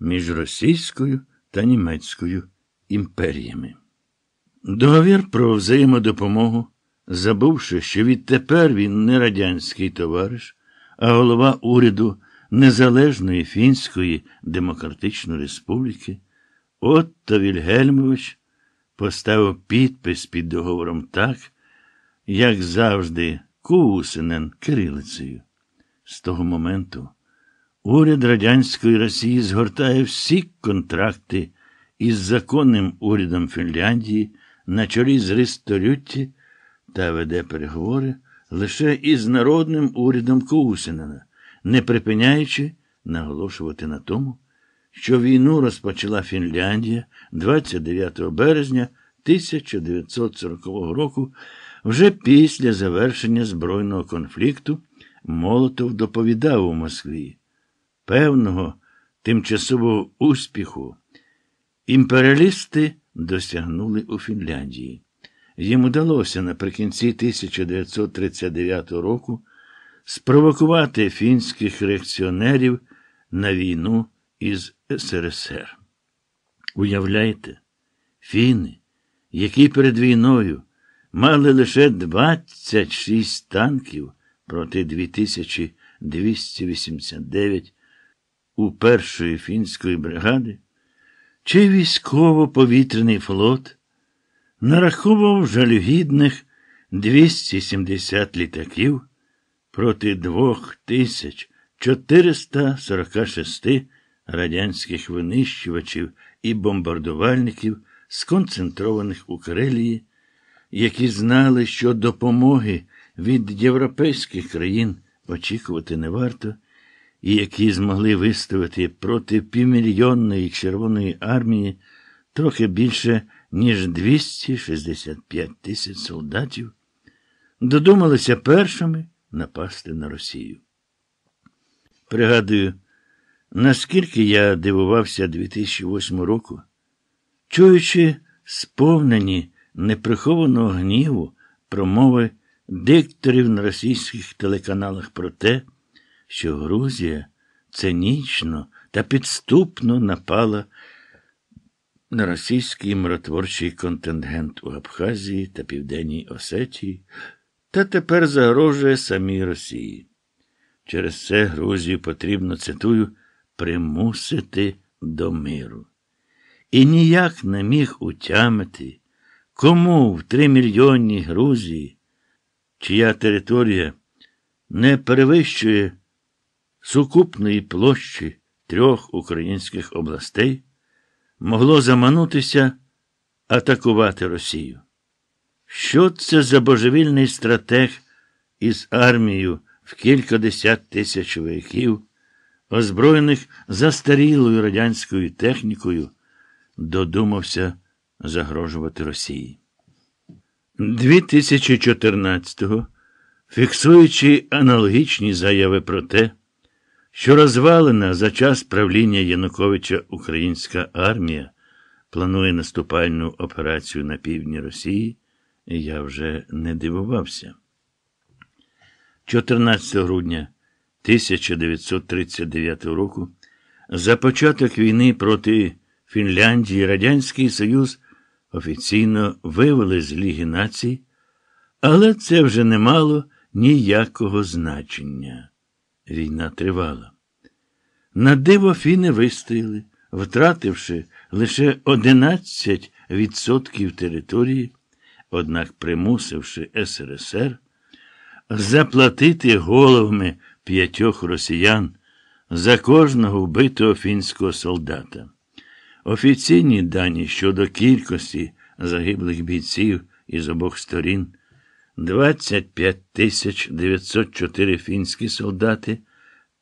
між російською та німецькою імперіями. Договір про взаємодопомогу, забувши, що відтепер він не радянський товариш, а голова уряду Незалежної Фінської Демократичної Республіки, Отто Вільгельмович поставив підпис під договором так, як завжди, Кусинен кирилицею. З того моменту уряд Радянської Росії згортає всі контракти із законним урядом Фінляндії на чолі з Ристорютті та веде переговори лише із народним урядом Кусинена, не припиняючи наголошувати на тому, що війну розпочала Фінляндія 29 березня 1940 року, вже після завершення збройного конфлікту Молотов доповідав у Москві. Певного тимчасового успіху імперіалісти досягнули у Фінляндії. Їм удалося наприкінці 1939 року спровокувати фінських реакціонерів на війну із СРСР. Уявляєте, фіни, які перед війною мали лише 26 танків проти 2289 у першої фінської бригади, чи військово-повітряний флот нараховував жалюгідних 270 літаків проти 2446 радянських винищувачів і бомбардувальників, сконцентрованих у Карелії, які знали, що допомоги від європейських країн очікувати не варто, які змогли виставити проти півмільйонної Червоної армії трохи більше, ніж 265 тисяч солдатів, додумалися першими напасти на Росію. Пригадую, наскільки я дивувався 2008 року, чуючи сповнені неприхованого гніву промови дикторів на російських телеканалах про те, що Грузія цинічно та підступно напала на російський миротворчий контингент у Абхазії та Південній Осетії, та тепер загрожує самій Росії. Через це Грузію потрібно, цитую, примусити до миру. І ніяк не міг утямити, кому в тримільйонній Грузії, чия територія не перевищує сукупної площі трьох українських областей, могло заманутися атакувати Росію. Що це за божевільний стратег із армією в кількадесят тисяч вояків, озброєних застарілою радянською технікою, додумався загрожувати Росії? 2014-го, фіксуючи аналогічні заяви про те, що розвалена за час правління Януковича українська армія планує наступальну операцію на півдні Росії, я вже не дивувався. 14 грудня 1939 року за початок війни проти Фінляндії Радянський Союз офіційно вивели з Ліги націй, але це вже не мало ніякого значення. Війна тривала. На диво фіни вистояли, втративши лише 11% території, однак примусивши СРСР заплатити головами п'ятьох росіян за кожного вбитого фінського солдата. Офіційні дані щодо кількості загиблих бійців із обох сторін 25 тисяч 904 фінські солдати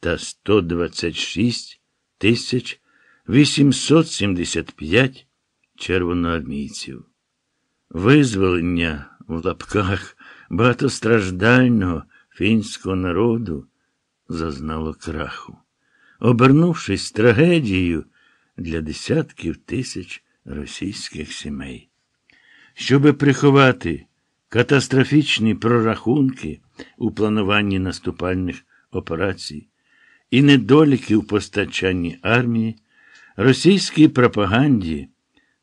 та 126 тисяч 875 червоноармійців. Визволення в лапках багатостраждального фінського народу зазнало краху, обернувшись трагедією для десятків тисяч російських сімей. Щоби приховати катастрофічні прорахунки у плануванні наступальних операцій і недоліки у постачанні армії, Російській пропаганді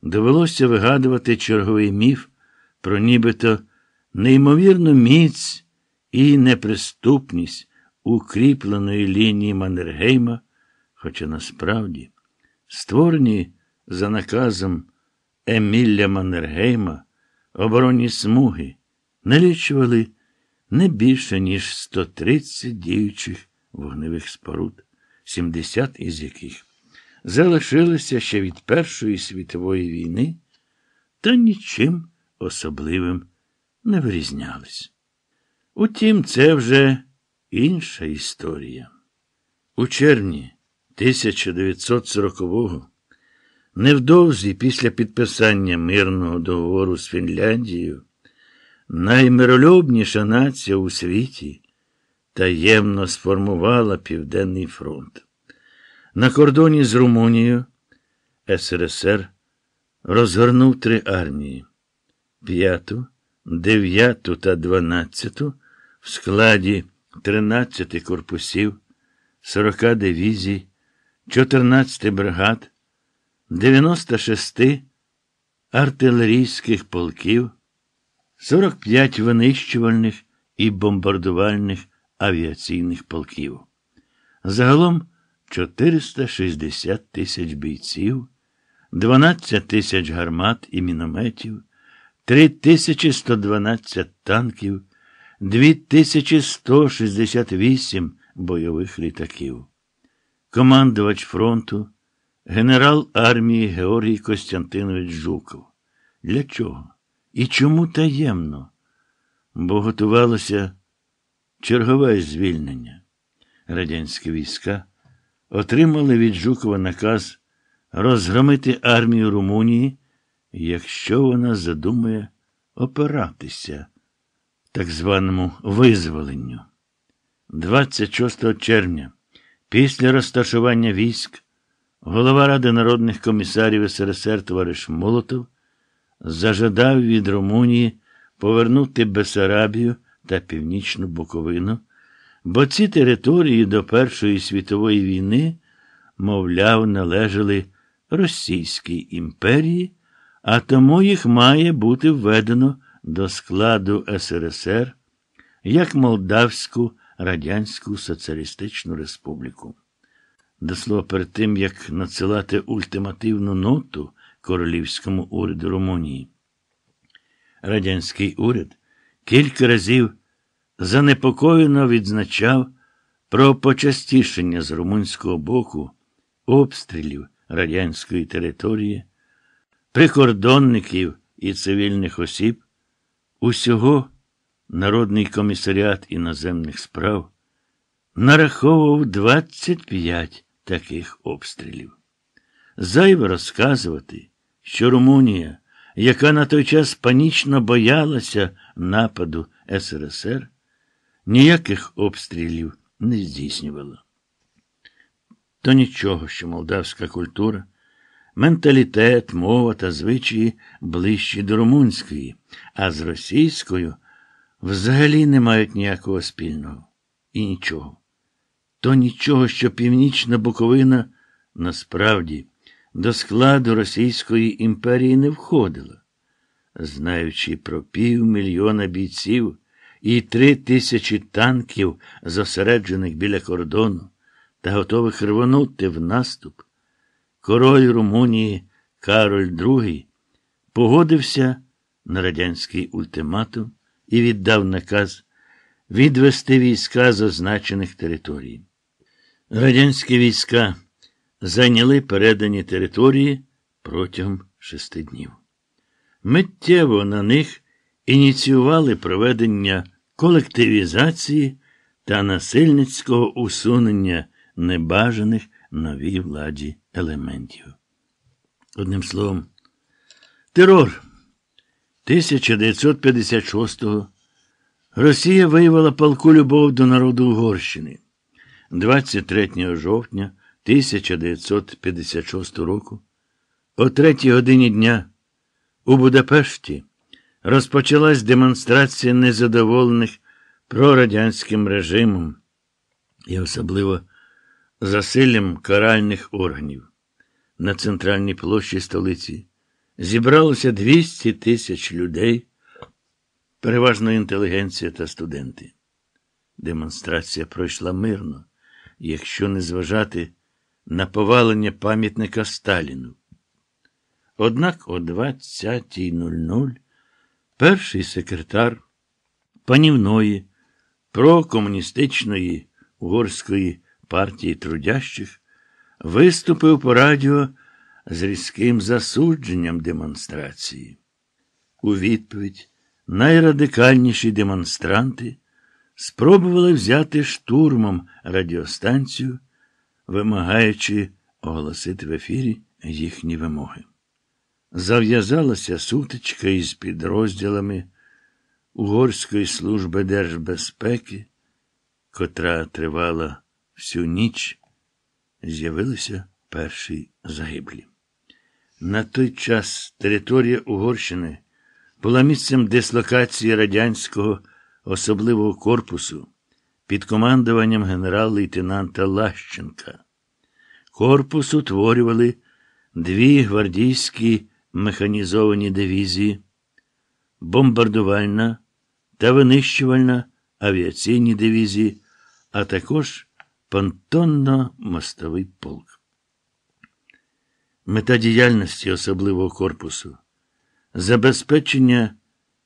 довелося вигадувати черговий міф про нібито неймовірну міць і неприступність укріпленої лінії Маннергейма, хоча насправді створені за наказом Емілля Маннергейма оборонні смуги налічували не більше, ніж 130 діючих вогневих споруд, 70 із яких залишилися ще від Першої світової війни та нічим особливим не вирізнялись. Утім, це вже інша історія. У червні 1940-го, невдовзі після підписання мирного договору з Фінляндією, наймиролюбніша нація у світі таємно сформувала Південний фронт. На кордоні з Румунією СРСР розгорнув три армії: п'яту, дев'яту та дванадцяту в складі 13 корпусів, 40 дивізій, 14 бригад, 96 артилерійських полків, 45 винищувальних і бомбардувальних авіаційних полків. Загалом 460 тисяч бійців, 12 тисяч гармат і мінометів, 3112 танків, 2168 бойових літаків. Командувач фронту, генерал армії Георгій Костянтинович Жуков. Для чого? І чому таємно? Бо готувалося чергове звільнення. Радянські війська отримали від Жукова наказ розгромити армію Румунії, якщо вона задумає опиратися так званому визволенню. 26 червня, після розташування військ, голова Ради народних комісарів СРСР товариш Молотов зажадав від Румунії повернути Бесарабію та Північну Буковину, бо ці території до Першої світової війни, мовляв, належали Російській імперії, а тому їх має бути введено до складу СРСР як Молдавську Радянську Соціалістичну Республіку. До слова, перед тим, як надсилати ультимативну ноту королівському уряду Румунії. Радянський уряд кілька разів занепокоєно відзначав про почастішення з румунського боку обстрілів радянської території, прикордонників і цивільних осіб, усього Народний комісаріат іноземних справ нараховував 25 таких обстрілів. Зайве розказувати, що Румунія, яка на той час панічно боялася нападу СРСР, ніяких обстрілів не здійснювала. То нічого, що молдавська культура, менталітет, мова та звичаї ближчі до румунської, а з російською взагалі не мають ніякого спільного. І нічого. То нічого, що Північна Буковина насправді до складу Російської імперії не входила, знаючи про півмільйона бійців і три тисячі танків, зосереджених біля кордону та готових рвонути в наступ, король Румунії Кароль II погодився на радянський ультиматум і віддав наказ відвести війська з означених територій. Радянські війська зайняли передані території протягом шести днів. Миттєво на них ініціювали проведення колективізації та насильницького усунення небажаних новій владі елементів. Одним словом, терор 1956-го Росія виявила палку любов до народу Угорщини. 23 жовтня 1956 року, о третій годині дня у Будапешті розпочалась демонстрація незадоволених прорадянським режимом і особливо засиллям каральних органів. на центральній площі столиці зібралося 200 тисяч людей, переважно інтелігенція та студенти. Демонстрація пройшла мирно, якщо не зважати на повалення пам'ятника Сталіну. Однак о 20.00 перший секретар панівної прокомуністичної угорської партії трудящих виступив по радіо з різким засудженням демонстрації. У відповідь найрадикальніші демонстранти спробували взяти штурмом радіостанцію, вимагаючи оголосити в ефірі їхні вимоги. Зав'язалася сутичка із підрозділами Угорської служби держбезпеки, котра тривала всю ніч, з'явилися перші загиблі. На той час територія Угорщини була місцем дислокації радянського особливого корпусу під командуванням генерал-лейтенанта Лащенка. Корпус утворювали дві гвардійські механізовані дивізії, бомбардувальна та винищувальна авіаційні дивізії, а також понтонно-мостовий полк. Мета діяльності особливого корпусу забезпечення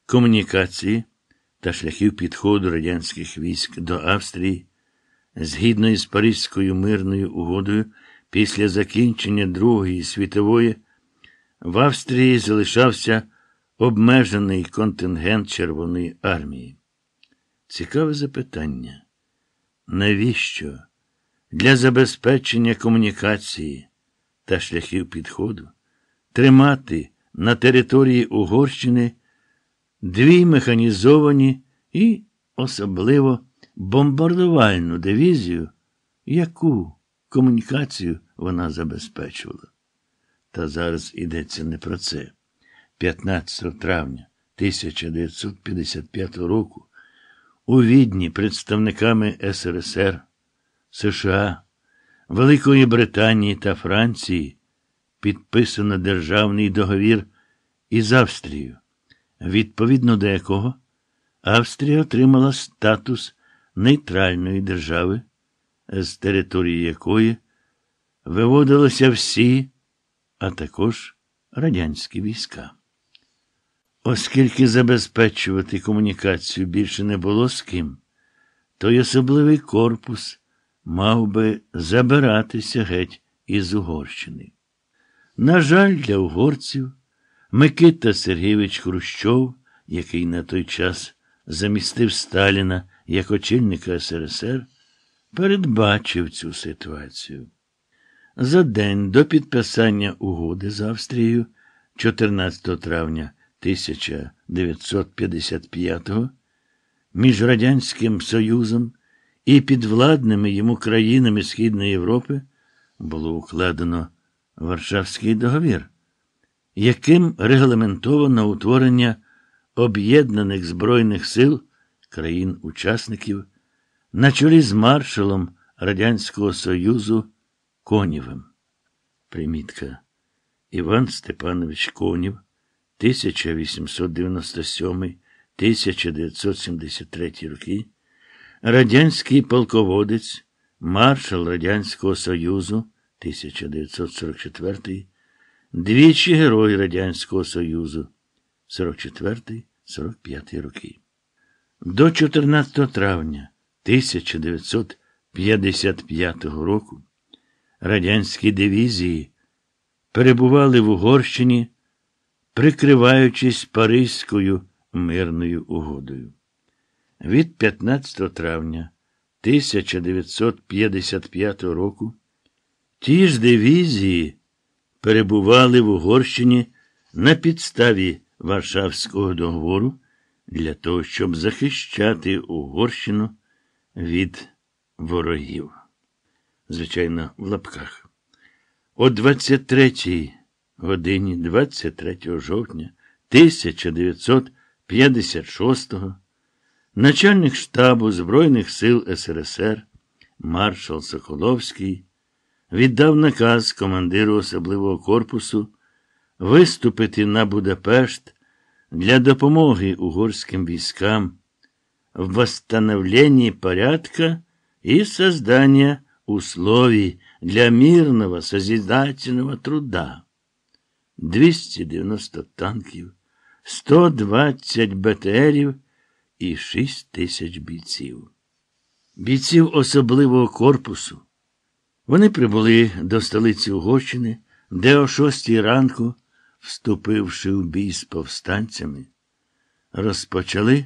комунікації та шляхів підходу радянських військ до Австрії згідно із Паризькою мирною угодою після закінчення Другої світової в Австрії залишався обмежений контингент Червоної армії. Цікаве запитання. Навіщо для забезпечення комунікації та шляхів підходу тримати на території Угорщини дві механізовані і особливо бомбардувальну дивізію, яку комунікацію вона забезпечувала? Та зараз йдеться не про це. 15 травня 1955 року у Відні представниками СРСР, США, Великої Британії та Франції підписано державний договір із Австрією, відповідно до якого Австрія отримала статус нейтральної держави, з території якої виводилися всі, а також радянські війська. Оскільки забезпечувати комунікацію більше не було з ким, то й особливий корпус мав би забиратися геть із Угорщини. На жаль, для угорців Микита Сергійович Хрущов, який на той час замістив Сталіна як очільника СРСР, передбачив цю ситуацію. За день до підписання угоди з Австрією 14 травня 1955-го між Радянським Союзом і підвладними йому країнами Східної Європи було укладено Варшавський договір, яким регламентовано утворення об'єднаних Збройних сил країн-учасників на чолі з маршалом Радянського Союзу Конєвим. Примітка Іван Степанович Конів 1897-1973 роки, радянський полководець, маршал Радянського Союзу 1944, двічі Герой Радянського Союзу 44-45 роки. До 14 травня 1955 року радянські дивізії перебували в Угорщині прикриваючись Паризькою мирною угодою. Від 15 травня 1955 року ті ж дивізії перебували в Угорщині на підставі Варшавського договору для того, щоб захищати Угорщину від ворогів. Звичайно, в лапках. О 23-й годині 23 жовтня 1956-го начальник штабу Збройних сил СРСР маршал Соколовський віддав наказ командиру особливого корпусу виступити на Будапешт для допомоги угорським військам в восстановлении порядка и создания условий для мирного созидательного труда. 290 танків, 120 БТРів і 6 тисяч бійців. Бійців особливого корпусу. Вони прибули до столиці Угорщини, де о шостій ранку, вступивши в бій з повстанцями, розпочали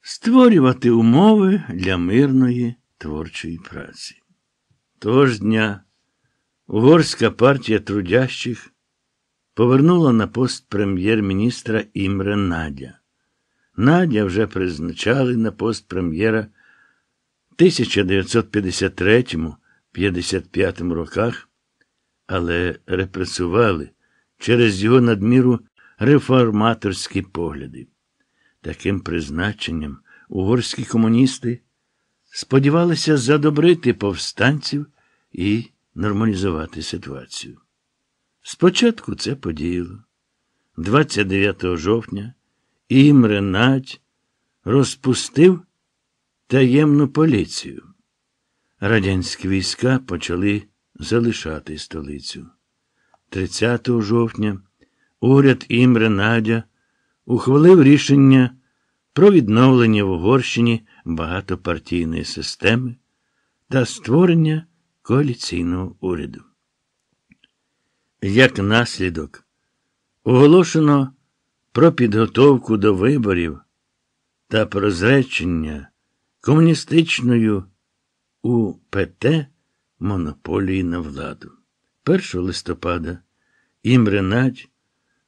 створювати умови для мирної творчої праці. Того ж дня Угорська партія трудящих повернула на пост прем'єр-міністра Імре Надя. Надя вже призначали на пост прем'єра 1953-55 роках, але репресували через його надміру реформаторські погляди. Таким призначенням угорські комуністи сподівалися задобрити повстанців і нормалізувати ситуацію. Спочатку це подіяло. 29 жовтня Імре Надь розпустив таємну поліцію. Радянські війська почали залишати столицю. 30 жовтня уряд Імре Надя ухвалив рішення про відновлення в Угорщині багатопартійної системи та створення коаліційного уряду. Як наслідок, оголошено про підготовку до виборів та про зречення комуністичною УПТ монополії на владу. 1 листопада Імре Надь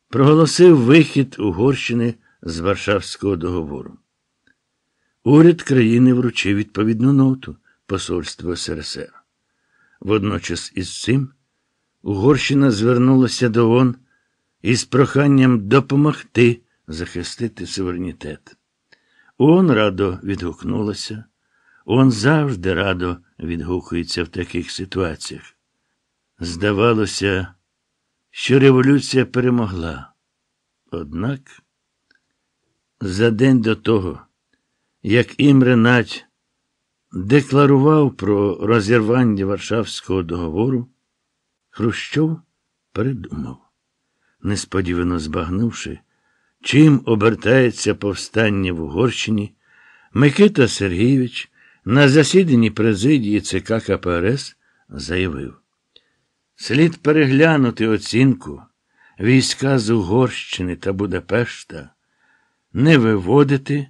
проголосив вихід Угорщини з Варшавського договору. Уряд країни вручив відповідну ноту Посольству СРСР. Водночас із цим Угорщина звернулася до ООН із проханням допомогти захистити суверенітет. ООН радо відгукнулася. ООН завжди радо відгукується в таких ситуаціях. Здавалося, що революція перемогла. Однак, за день до того, як Імре Надь декларував про розірвання Варшавського договору, Хрущов передумав, несподівано збагнувши, чим обертається повстання в Угорщині, Микита Сергійович на засіданні президії ЦК КПРС заявив. Слід переглянути оцінку війська з Угорщини та Будапешта, не виводити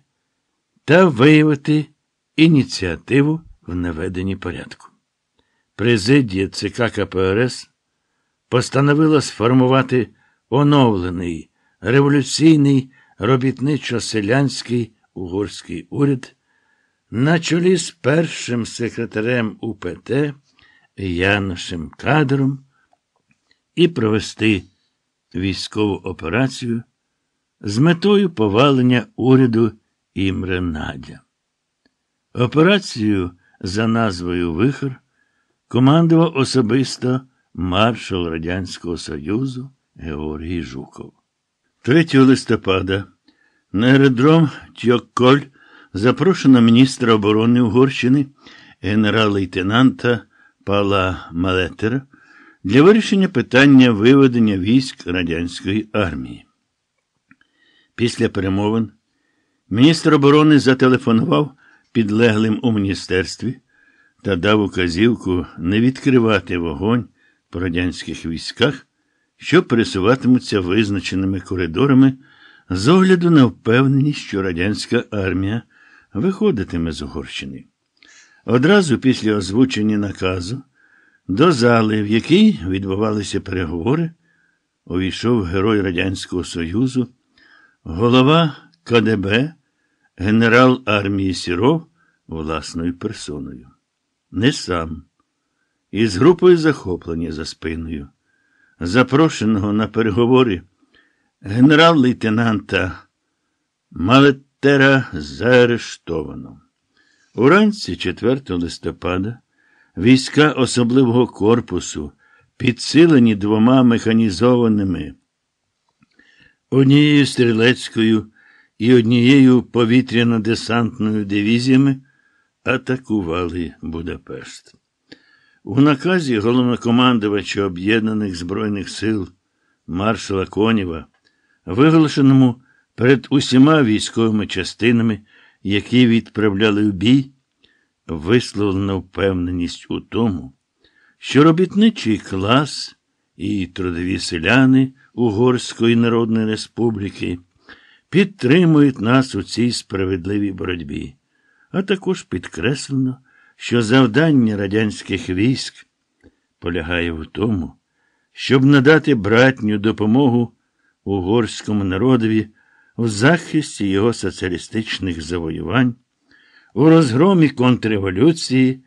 та виявити ініціативу в наведенні порядку. Президія ЦК КПРС постановила сформувати оновлений революційний робітничо-селянський угорський уряд на чолі з першим секретарем УПТ. Яношем кадром і провести військову операцію з метою повалення уряду Імре Надя. Операцію за назвою Вихор командував особисто маршал Радянського Союзу Георгій Жуков. 3 листопада на аеродром Тьокколь запрошено міністра оборони Угорщини генерал-лейтенанта Пала Малетера для вирішення питання виведення військ радянської армії. Після перемовин міністр оборони зателефонував підлеглим у міністерстві та дав указівку не відкривати вогонь по радянських військах, що пересуватимуться визначеними коридорами з огляду на впевненість, що радянська армія виходитиме з Угорщини. Одразу після озвучення наказу до зали, в якій відбувалися переговори, увійшов герой Радянського Союзу, голова КДБ, генерал армії Сіров власною персоною. Не сам, із групою захоплення за спиною, запрошеного на переговори генерал-лейтенанта Малеттера заарештовано. Уранці 4 листопада Війська особливого корпусу, підсилені двома механізованими, однією стрілецькою і однією повітряно-десантною дивізіями, атакували Будапешт. У наказі головнокомандувача Об'єднаних Збройних сил маршала Конєва, виголошеному перед усіма військовими частинами, які відправляли в бій, висловлена впевненість у тому, що робітничий клас і трудові селяни Угорської Народної Республіки підтримують нас у цій справедливій боротьбі, а також підкреслено, що завдання радянських військ полягає в тому, щоб надати братню допомогу угорському народові в захисті його соціалістичних завоювань, у розгромі контрреволюції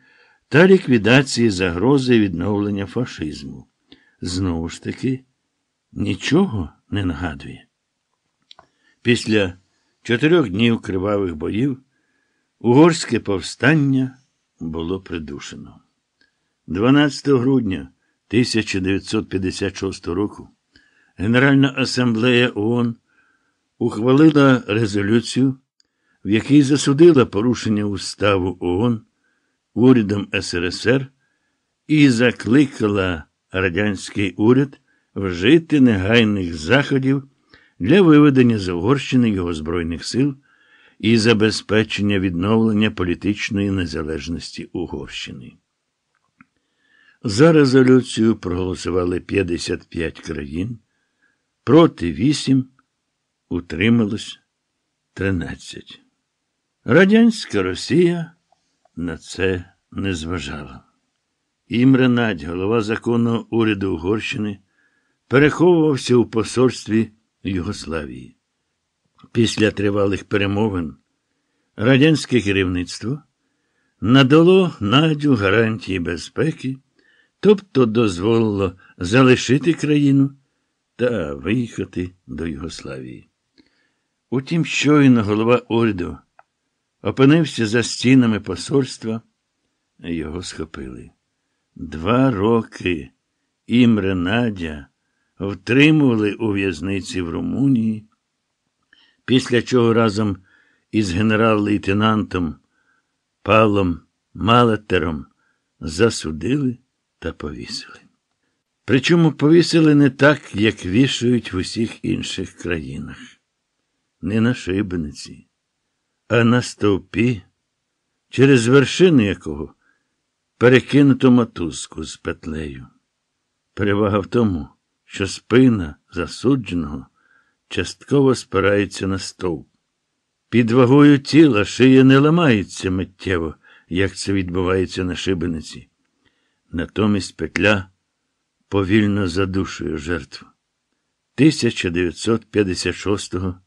та ліквідації загрози відновлення фашизму. Знову ж таки, нічого не нагадує. Після чотирьох днів кривавих боїв угорське повстання було придушено. 12 грудня 1956 року Генеральна асамблея ООН ухвалила резолюцію, в якій засудила порушення уставу ООН урядом СРСР і закликала радянський уряд вжити негайних заходів для виведення з Угорщини його Збройних сил і забезпечення відновлення політичної незалежності Угорщини. За резолюцію проголосували 55 країн, проти 8, утрималось 13. Радянська Росія на це не зважала. Імре Надь, голова законного уряду Угорщини, переховувався у посольстві Югославії. Після тривалих перемовин радянське керівництво надало Надю гарантії безпеки, тобто дозволило залишити країну та виїхати до Югославії. Утім, щойно голова уряду опинився за стінами посольства, його схопили. Два роки Імре Надя втримували у в'язниці в Румунії, після чого разом із генерал-лейтенантом Павлом Малетером засудили та повісили. Причому повісили не так, як вішають в усіх інших країнах, не на шибениці, а на стовпі, через вершину якого перекинуто мотузку з петлею. Перевага в тому, що спина засудженого частково спирається на стовп. Під вагою тіла шия не ламається миттєво, як це відбувається на шибениці. Натомість петля повільно задушує жертву. 1956-го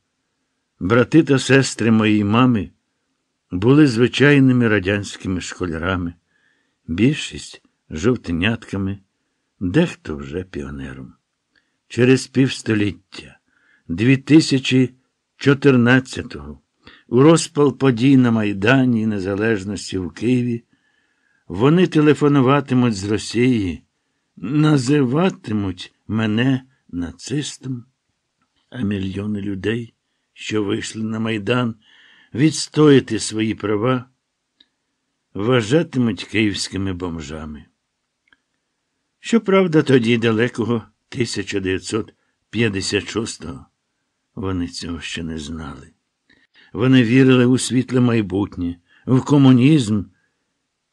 брати та сестри моєї мами були звичайними радянськими школярами, більшість жовтенятками, дехто вже піонером. Через півстоліття, 2014-го, у розпал подій на Майдані і Незалежності в Києві, вони телефонуватимуть з Росії, називатимуть мене нацистом, а мільйони людей, що вийшли на Майдан, відстояти свої права, вважатимуть київськими бомжами. Щоправда, тоді далекого 1956-го вони цього ще не знали. Вони вірили у світле майбутнє, в комунізм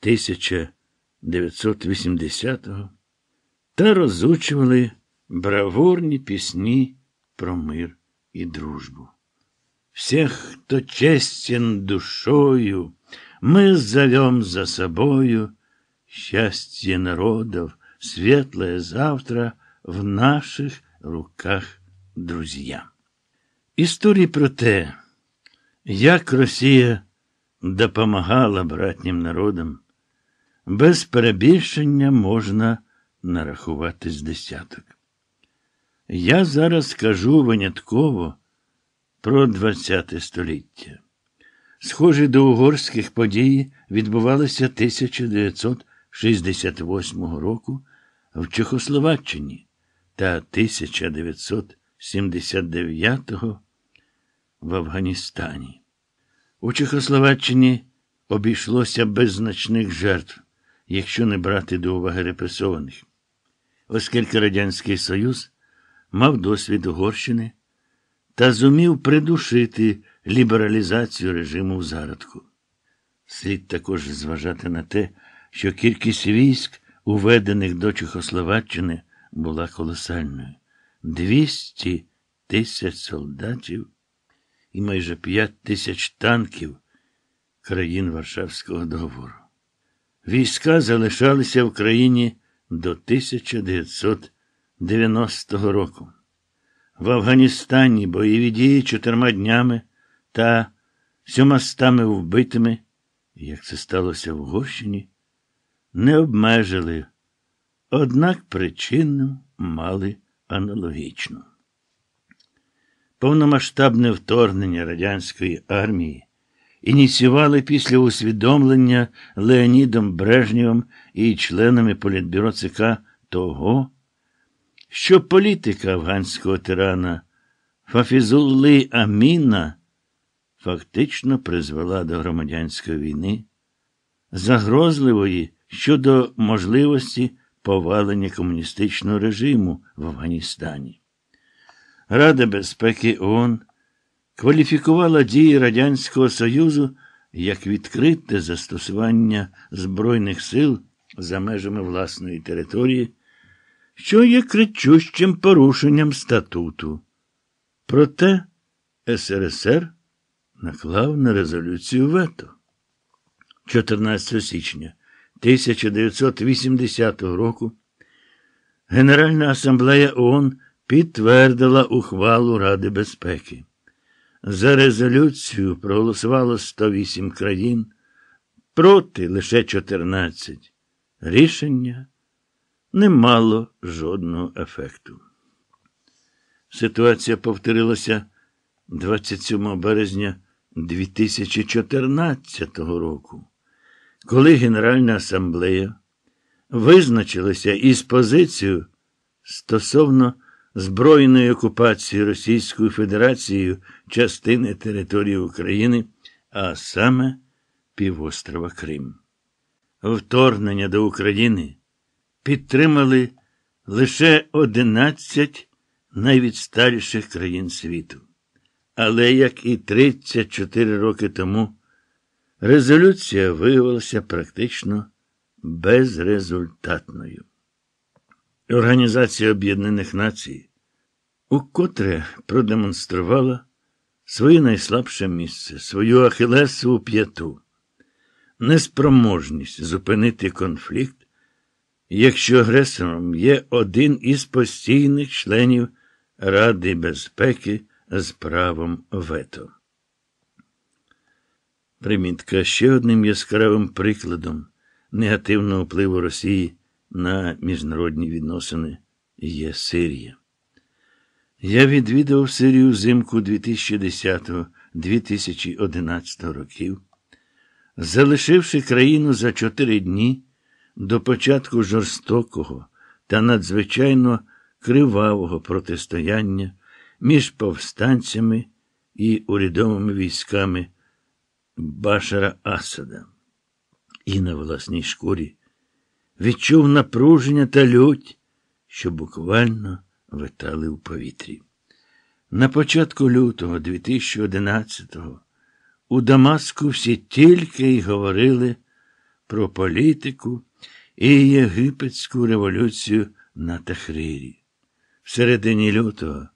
1980-го та розучували бравурні пісні про мир і дружбу. Всех, хто честен душою, мы зовем за собою счастье народов, светлое завтра в наших руках, друзья. Історії про те, як Росія допомагала братнім народам, без перебільшення можна нарахувати з десяток. Я зараз скажу винятково про ХХ століття. Схожі до угорських подій відбувалися 1956 68 року в Чехословаччині та 1979 в Афганістані. У Чехословаччині обійшлося без значних жертв, якщо не брати до уваги репресованих, оскільки Радянський Союз мав досвід Угорщини та зумів придушити лібералізацію режиму в зародку. Слід також зважати на те, що кількість військ, уведених до Чехословаччини, була колосальною 200 тисяч солдатів і майже 5 тисяч танків країн Варшавського договору. Війська залишалися в країні до 1990 року. В Афганістані бойові дії чотирма днями та сьомастами вбитими, як це сталося в Угорщині, не обмежили, однак причину мали аналогічну. Повномасштабне вторгнення радянської армії ініціювали після усвідомлення Леонідом Брежнєвим і членами Політбюро ЦК того, що політика афганського тирана Фафізулли Аміна фактично призвела до громадянської війни, загрозливої щодо можливості повалення комуністичного режиму в Афганістані. Рада безпеки ООН кваліфікувала дії Радянського Союзу як відкрите застосування Збройних сил за межами власної території, що є кричущим порушенням статуту. Проте СРСР наклав на резолюцію вето. 14 січня 1980 року Генеральна асамблея ООН підтвердила ухвалу Ради безпеки. За резолюцію проголосувало 108 країн, проти лише 14. Рішення не мало жодного ефекту. Ситуація повторилася 27 березня 2014 року, коли Генеральна асамблея визначилася із позицією стосовно збройної окупації Російською Федерацією частини території України, а саме півострова Крим. Вторгнення до України підтримали лише 11 найвідсталіших країн світу. Але, як і 34 роки тому, резолюція виявилася практично безрезультатною. Організація Об'єднаних Націй укотре продемонструвала своє найслабше місце, свою ахилесову п'яту, неспроможність зупинити конфлікт, якщо агресором є один із постійних членів Ради безпеки з правом вето. Примітка ще одним яскравим прикладом негативного впливу Росії на міжнародні відносини є Сирія. Я відвідав Сирію взимку 2010-2011 років, залишивши країну за чотири дні до початку жорстокого та надзвичайно кривавого протистояння між повстанцями і урядовими військами Башара Асада. І на власній шкурі відчув напруження та лють, що буквально витали в повітрі. На початку лютого 2011-го у Дамаску всі тільки й говорили про політику і єгипетську революцію на Тахрирі. В середині лютого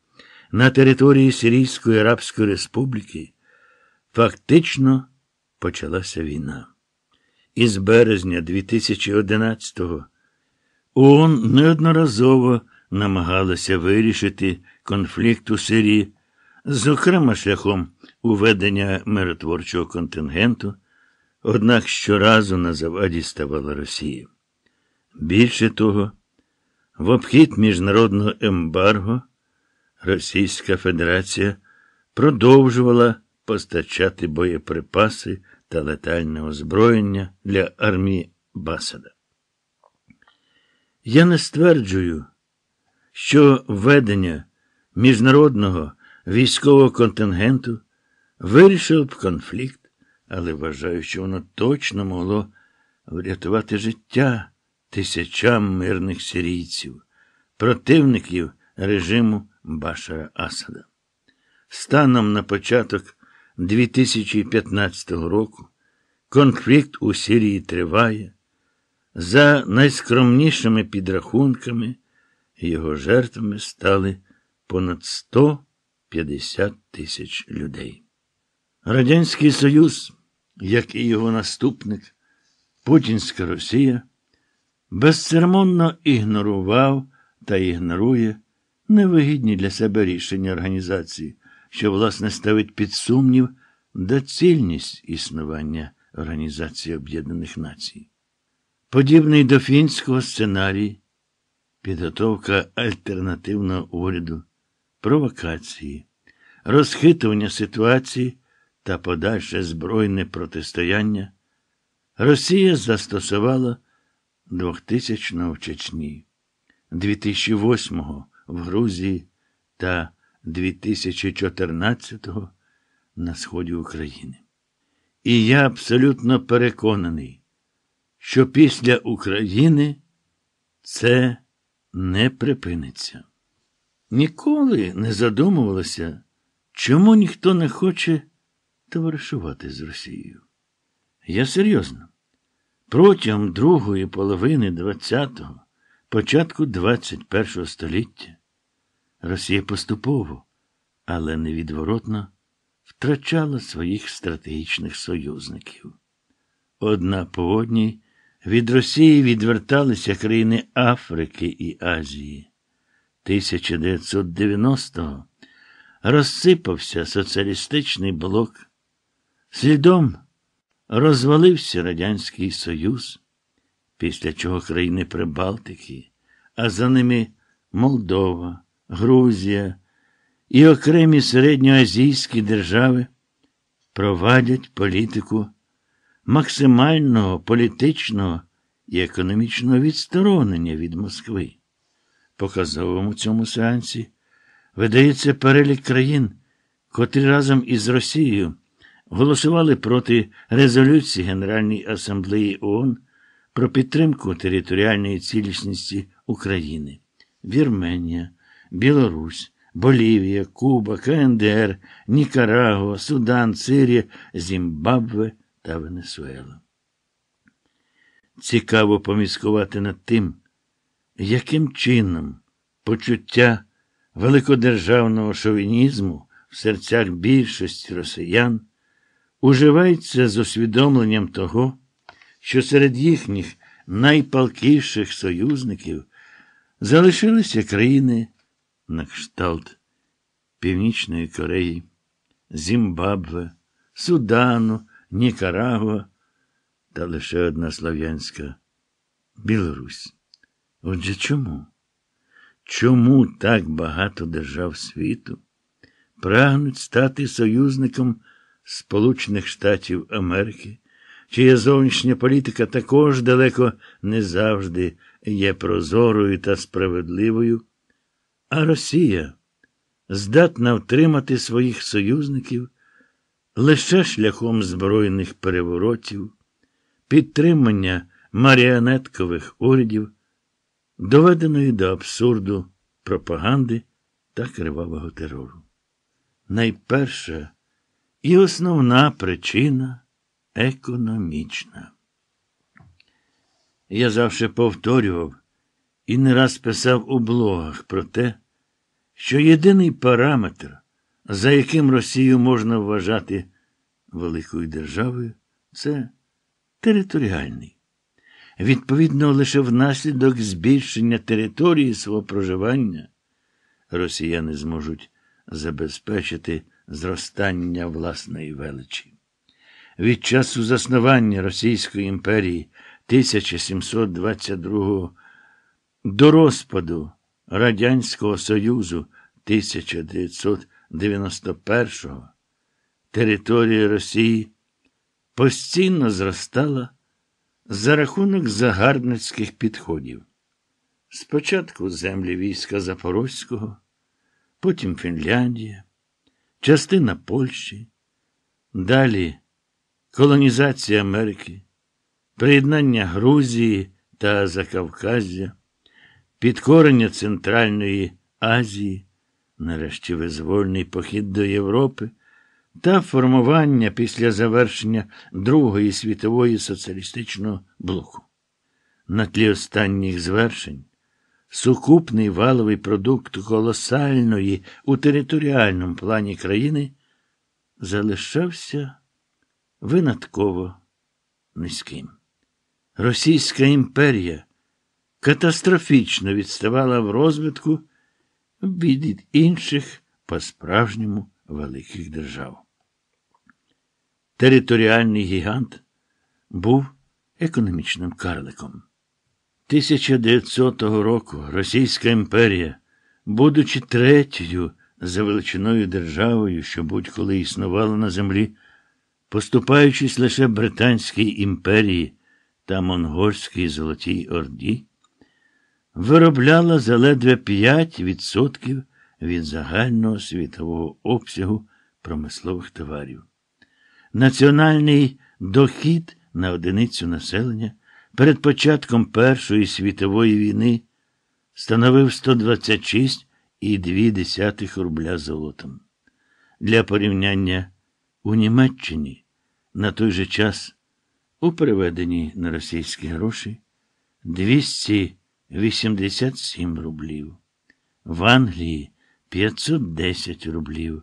на території Сирійської Арабської Республіки фактично почалася війна. Із березня 2011-го ООН неодноразово намагалася вирішити конфлікт у Сирії, зокрема шляхом уведення миротворчого контингенту, однак щоразу на заваді ставала Росія. Більше того, в обхід міжнародного ембарго Російська Федерація продовжувала постачати боєприпаси та летальне озброєння для армії Басада. Я не стверджую, що введення міжнародного військового контингенту вирішило б конфлікт, але вважаю, що воно точно могло врятувати життя тисячам мирних сирійців, противників режиму Башара Асада. Станом на початок 2015 року конфлікт у Сирії триває. За найскромнішими підрахунками, його жертвами стали понад 150 тисяч людей. Радянський Союз, як і його наступник, Путінська Росія, безцеремонно ігнорував та ігнорує невигідні для себе рішення організації, що, власне, ставить під сумнів доцільність існування Організації Об'єднаних Націй. Подібний до фінського сценарій, підготовка альтернативного уряду, провокації, розхитування ситуації та подальше збройне протистояння Росія застосувала 2000-го в Чечні, 2008-го в Грузії та 2014-го на сході України. І я абсолютно переконаний, що після України це не припиниться. Ніколи не задумувалося, чому ніхто не хоче товаришувати з Росією. Я серйозно. Протягом другої половини ХХ, початку ХХ століття Росія поступово, але невідворотно втрачала своїх стратегічних союзників. Одна по одній від Росії відверталися країни Африки і Азії. 1990-го розсипався соціалістичний блок. Слідом розвалився Радянський Союз, після чого країни Прибалтики, а за ними Молдова, Грузія і окремі середньоазійські держави провадять політику максимального політичного і економічного відсторонення від Москви. Показовому цьому сеансі видається перелік країн, котрі разом із Росією голосували проти резолюції Генеральної асамблеї ООН про підтримку територіальної цілісності України, Вірменія, Білорусь, Болівія, Куба, КНДР, Нікарагуа, Судан, Сирія, Зімбабве та Венесуела. Цікаво поміскувати над тим, яким чином почуття великодержавного шовінізму в серцях більшості росіян уживається з усвідомленням того, що серед їхніх найпалкіших союзників залишилися країни на кшталт Північної Кореї, Зімбабве, Судану, Нікарагуа та лише одна слав'янська Білорусь. Отже чому? Чому так багато держав світу прагнуть стати союзником Сполучених Штатів Америки, чия зовнішня політика також далеко не завжди є прозорою та справедливою, а Росія здатна втримати своїх союзників лише шляхом збройних переворотів, підтримання маріонеткових урядів, доведеної до абсурду пропаганди та кривавого терору. Найперша і основна причина економічна. Я завжди повторював і не раз писав у блогах про те, що єдиний параметр, за яким Росію можна вважати великою державою, це територіальний. Відповідно, лише внаслідок збільшення території свого проживання росіяни зможуть забезпечити зростання власної величі. Від часу заснування Російської імперії 1722 до розпаду Радянського Союзу 1991 територія Росії постійно зростала за рахунок загарбницьких підходів. Спочатку землі війська Запорозького, потім Фінляндія, частина Польщі, далі колонізація Америки, приєднання Грузії та Закавказя, підкорення Центральної Азії, нарешті визвольний похід до Європи. Та формування після завершення Другої світової соціалістичного блоку. На тлі останніх звершень сукупний валовий продукт колосальної у територіальному плані країни залишався винатково низьким. Російська імперія катастрофічно відставала в розвитку від інших по-справжньому великих держав. Територіальний гігант був економічним карликом. 1900 року Російська імперія, будучи третьою за величиною державою, що будь-коли існувала на землі, поступаючись лише Британській імперії та Монгольській Золотій Орді, виробляла заледве 5% від загального світового обсягу промислових товарів. Національний дохід на одиницю населення перед початком Першої світової війни становив 126,2 рубля золотом. Для порівняння у Німеччині на той же час у переведенні на російські гроші 287 рублів, в Англії 510 рублів,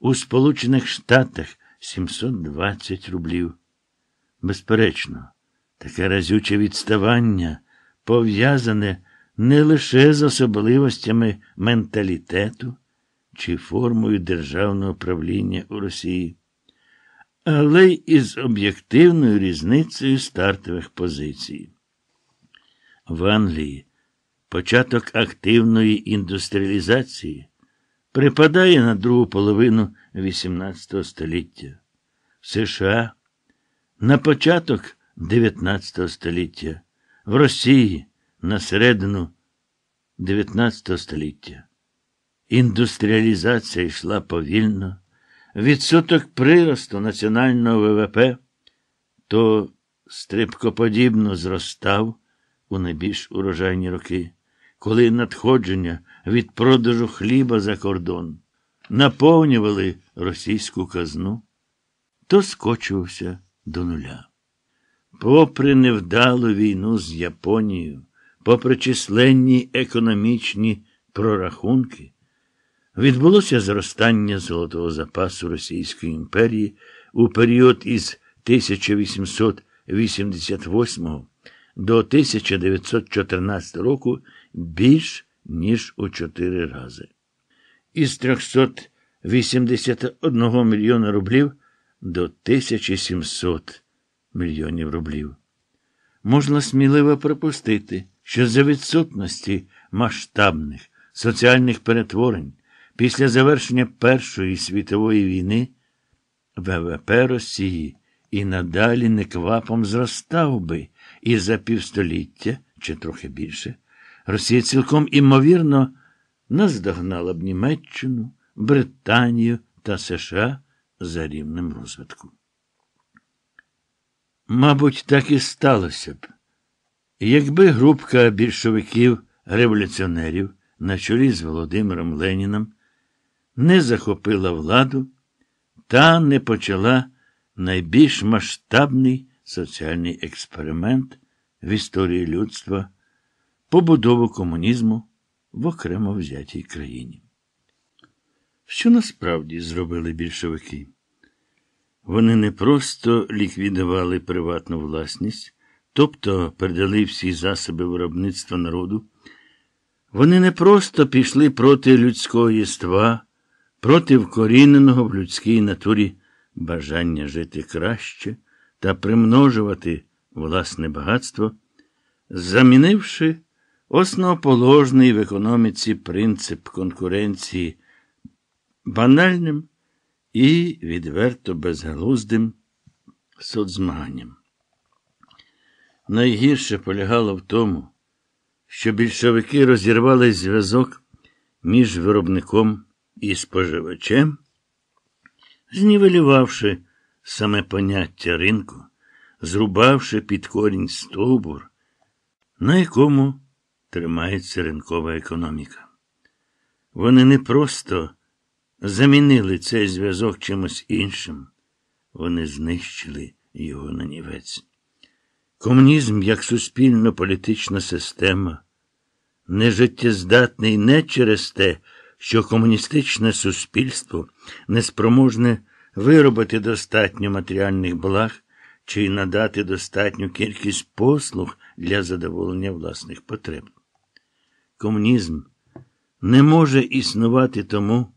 у Сполучених Штатах 720 рублів. Безперечно, таке разюче відставання пов'язане не лише з особливостями менталітету чи формою державного правління у Росії, але й із об'єктивною різницею стартових позицій. В Англії початок активної індустріалізації припадає на другу половину XVIII століття. В США на початок XIX століття, в Росії на середину XIX століття. Індустріалізація йшла повільно, відсоток приросту національного ВВП то стрибкоподібно зростав у найбільш урожайні роки, коли надходження від продажу хліба за кордон наповнювали російську казну, то скочувався до нуля. Попри невдалу війну з Японією, попри численні економічні прорахунки, відбулося зростання золотого запасу Російської імперії у період із 1888 до 1914 року більш ніж у чотири рази. Із 381 мільйона рублів до 1700 мільйонів рублів. Можна сміливо припустити, що за відсутності масштабних соціальних перетворень після завершення Першої світової війни ВВП Росії і надалі неквапом зростав би, і за півстоліття чи трохи більше Росія цілком імовірно наздогнала б Німеччину, Британію та США за рівнем розвитку. Мабуть, так і сталося б, якби групка більшовиків революціонерів на чолі з Володимиром Леніном не захопила владу та не почала найбільш масштабний соціальний експеримент в історії людства побудову комунізму в окремо взятій країні. Що насправді зробили більшовики? Вони не просто ліквідували приватну власність, тобто передали всі засоби виробництва народу. Вони не просто пішли проти людського єства, проти вкоріненого в людській натурі бажання жити краще та примножувати власне багатство, замінивши основоположний в економіці принцип конкуренції банальним і відверто безглуздим соцзмаганням. Найгірше полягало в тому, що більшовики розірвали зв'язок між виробником і споживачем, знівелювавши саме поняття ринку, зрубавши під корінь стовбур, на якому тримається ринкова економіка. Вони не просто замінили цей зв'язок чимось іншим, вони знищили його нанівець. Комунізм як суспільно-політична система нежиттєздатний не через те, що комуністичне суспільство неспроможне виробити достатньо матеріальних благ чи надати достатню кількість послуг для задоволення власних потреб. Комунізм не може існувати тому,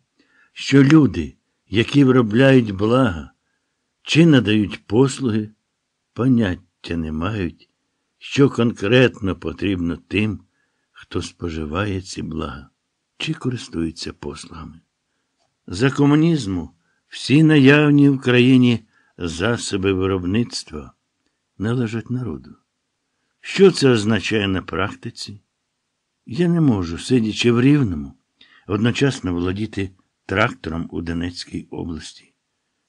що люди, які виробляють блага чи надають послуги, поняття не мають, що конкретно потрібно тим, хто споживає ці блага чи користується послугами. За комунізму всі наявні в країні засоби виробництва належать народу. Що це означає на практиці? Я не можу, сидячи в Рівному, одночасно володіти трактором у Донецькій області,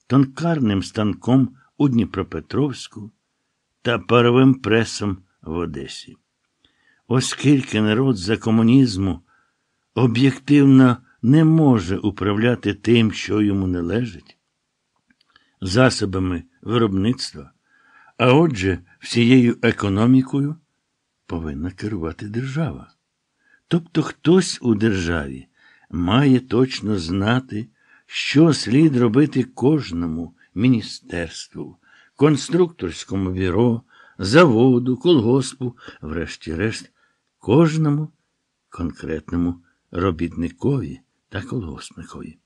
тонкарним станком у Дніпропетровську та паровим пресом в Одесі. Оскільки народ за комунізму об'єктивно не може управляти тим, що йому належить, засобами виробництва, а отже, всією економікою повинна керувати держава. Тобто хтось у державі має точно знати, що слід робити кожному міністерству, конструкторському бюро, заводу, колгоспу, врешті-решт, кожному конкретному робітникові та колгоспникові.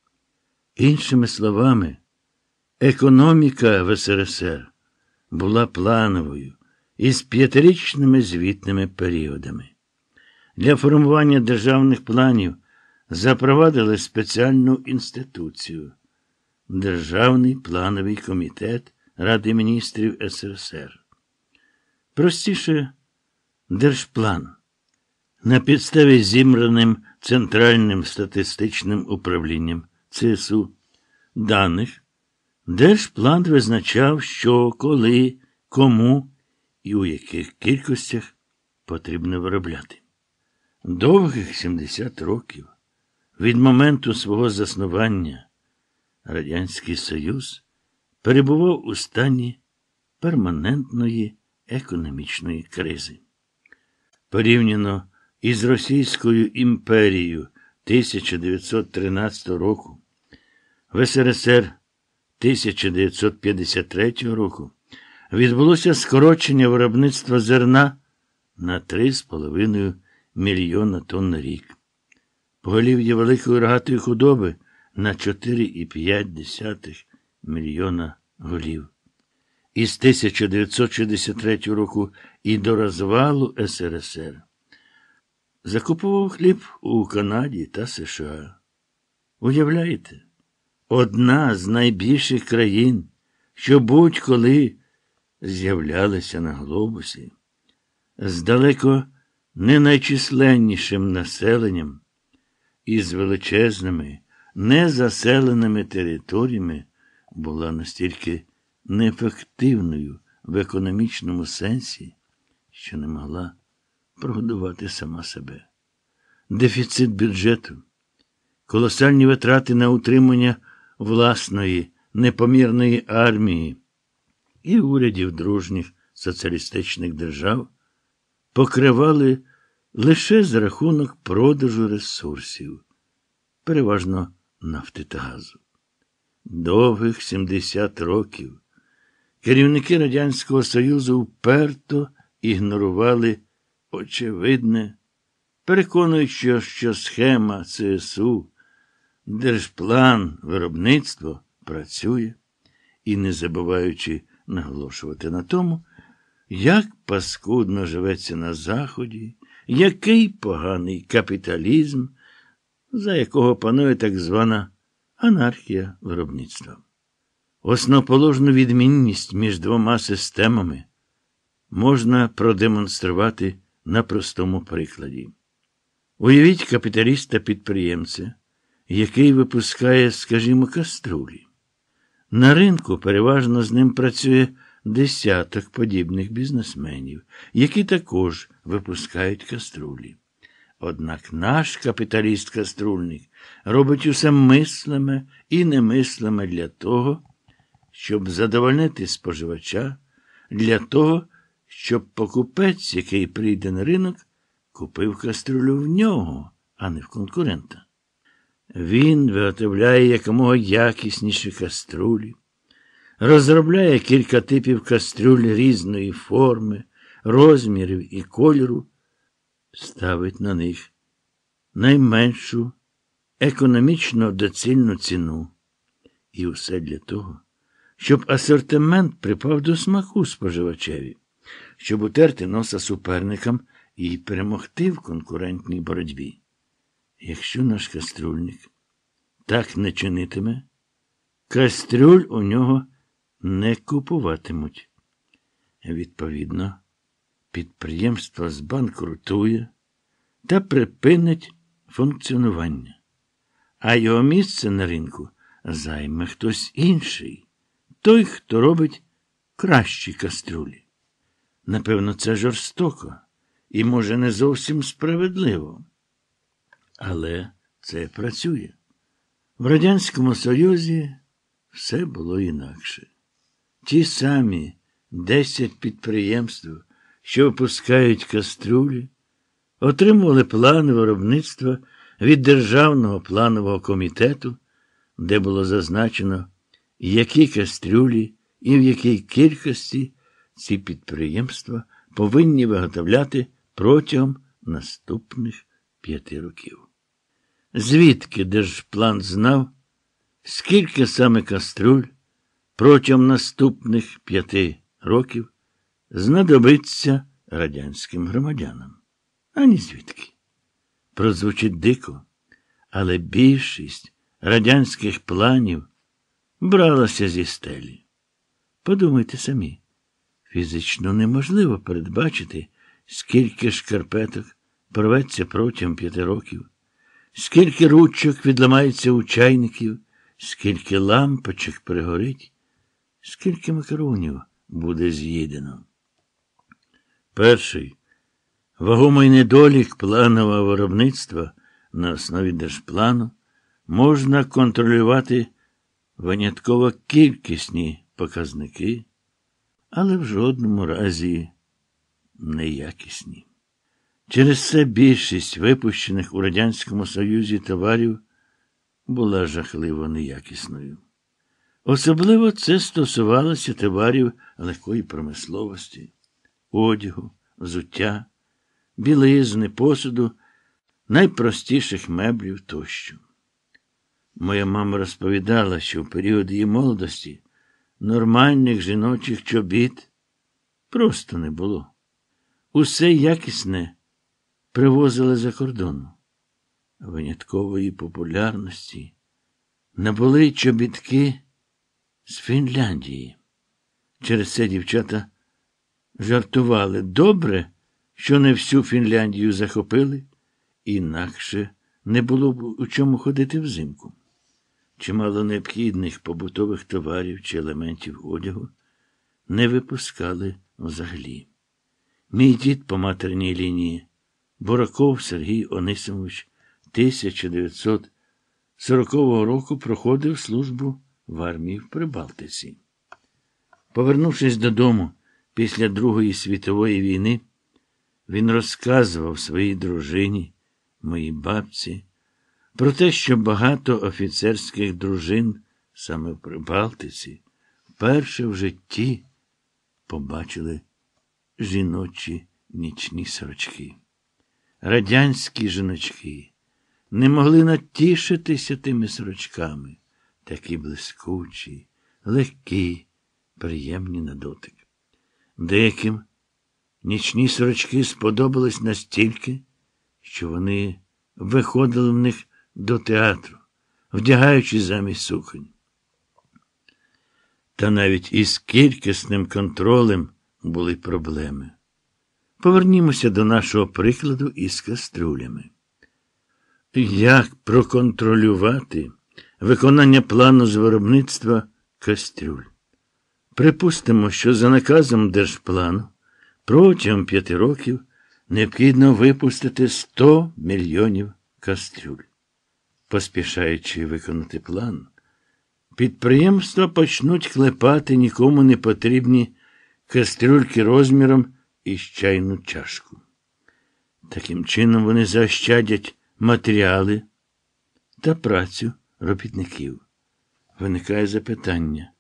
Іншими словами, економіка в СРСР була плановою із п'ятирічними звітними періодами. Для формування державних планів запровадили спеціальну інституцію Державний плановий комітет Ради міністрів СРСР. Простіше держплан. На підставі зімраним Центральним статистичним управлінням ЦСУ даних Держплан визначав, що, коли, кому і у яких кількостях потрібно виробляти. Довгих 70 років від моменту свого заснування Радянський Союз перебував у стані перманентної економічної кризи. Порівняно із Російською імперією 1913 року, в СРСР 1953 року відбулося скорочення виробництва зерна на 3,5 мільйона тонн на рік. Поголів'я великої рогатої худоби на 4,5 мільйона голів. Із 1963 року і до розвалу СРСР закуповував хліб у Канаді та США. Уявляєте, одна з найбільших країн, що будь-коли з'являлися на глобусі, з далеко не найчисленнішим населенням і з величезними, незаселеними територіями була настільки неефективною в економічному сенсі, що не могла прогодувати сама себе. Дефіцит бюджету, колосальні витрати на утримання власної непомірної армії і урядів дружніх соціалістичних держав покривали лише за рахунок продажу ресурсів, переважно нафти та газу. Довгих 70 років керівники Радянського Союзу вперто ігнорували очевидне, переконуючи, що схема ЦСУ, держплан виробництво працює і не забуваючи наголошувати на тому, як паскудно живеться на Заході, який поганий капіталізм, за якого панує так звана анархія виробництва. Основоположну відмінність між двома системами можна продемонструвати на простому прикладі. Уявіть капіталіста-підприємця, який випускає, скажімо, каструлі. На ринку переважно з ним працює десяток подібних бізнесменів, які також випускають каструлі. Однак наш капіталіст-каструльник робить усе мислиме і немислиме для того, щоб задовольнити споживача, для того, щоб покупець, який прийде на ринок, купив каструлю в нього, а не в конкурента. Він виготовляє якомога якісніші каструлі, розробляє кілька типів кастрюль різної форми, розмірів і кольору, ставить на них найменшу економічно доцільну ціну. І все для того, щоб асортимент припав до смаку споживачеві, щоб утерти носа суперникам і перемогти в конкурентній боротьбі. Якщо наш каструльник так не чинитиме, кастрюль у нього не купуватимуть. Відповідно, підприємство збанкрутує та припинить функціонування, а його місце на ринку займе хтось інший, той, хто робить кращі кастрюлі. Напевно, це жорстоко і, може, не зовсім справедливо. Але це працює. В Радянському Союзі все було інакше. Ті самі десять підприємств, що випускають кастрюлі, отримували плани виробництва від Державного планового комітету, де було зазначено, які кастрюлі і в якій кількості ці підприємства повинні виготовляти протягом наступних п'яти років. Звідки держплан знав, скільки саме каструль протягом наступних п'яти років знадобиться радянським громадянам? Ані звідки. Прозвучить дико, але більшість радянських планів бралася зі стелі. Подумайте самі, фізично неможливо передбачити, скільки шкарпеток порветься протягом п'яти років, скільки ручок відламається у чайників, скільки лампочок пригорить, скільки макаронів буде з'їдено. Перший вагомий недолік планового виробництва на основі держплану можна контролювати винятково кількісні показники, але в жодному разі неякісні. Через це більшість випущених у Радянському Союзі товарів була жахливо неякісною. Особливо це стосувалося товарів легкої промисловості, одягу, взуття, білизни, посуду, найпростіших меблів тощо. Моя мама розповідала, що в період її молодості нормальних жіночих чобіт просто не було. Усе якісне привозили за кордону. Виняткової популярності набули чобітки з Фінляндії. Через це дівчата жартували добре, що не всю Фінляндію захопили, інакше не було б у чому ходити взимку. Чимало необхідних побутових товарів чи елементів одягу не випускали взагалі. Мій дід по матерній лінії Бураков Сергій Онисимович 1940 року проходив службу в армії в Прибалтиці. Повернувшись додому після Другої світової війни, він розказував своїй дружині, моїй бабці, про те, що багато офіцерських дружин саме в Прибалтиці вперше в житті побачили жіночі нічні сорочки. Радянські жіночки не могли натішитися тими сорочками, такі блискучі, легкі, приємні на дотик. Деяким нічні сорочки сподобались настільки, що вони виходили в них до театру, вдягаючи замість суконь. Та навіть із кількісним контролем були проблеми. Повернімося до нашого прикладу із каструлями. Як проконтролювати виконання плану з виробництва кастрюль? Припустимо, що за наказом Держплану протягом п'яти років необхідно випустити 100 мільйонів кастрюль. Поспішаючи виконати план, підприємства почнуть клепати нікому не потрібні кастрюльки розміром із чайну чашку. Таким чином вони заощадять матеріали та працю робітників. Виникає запитання,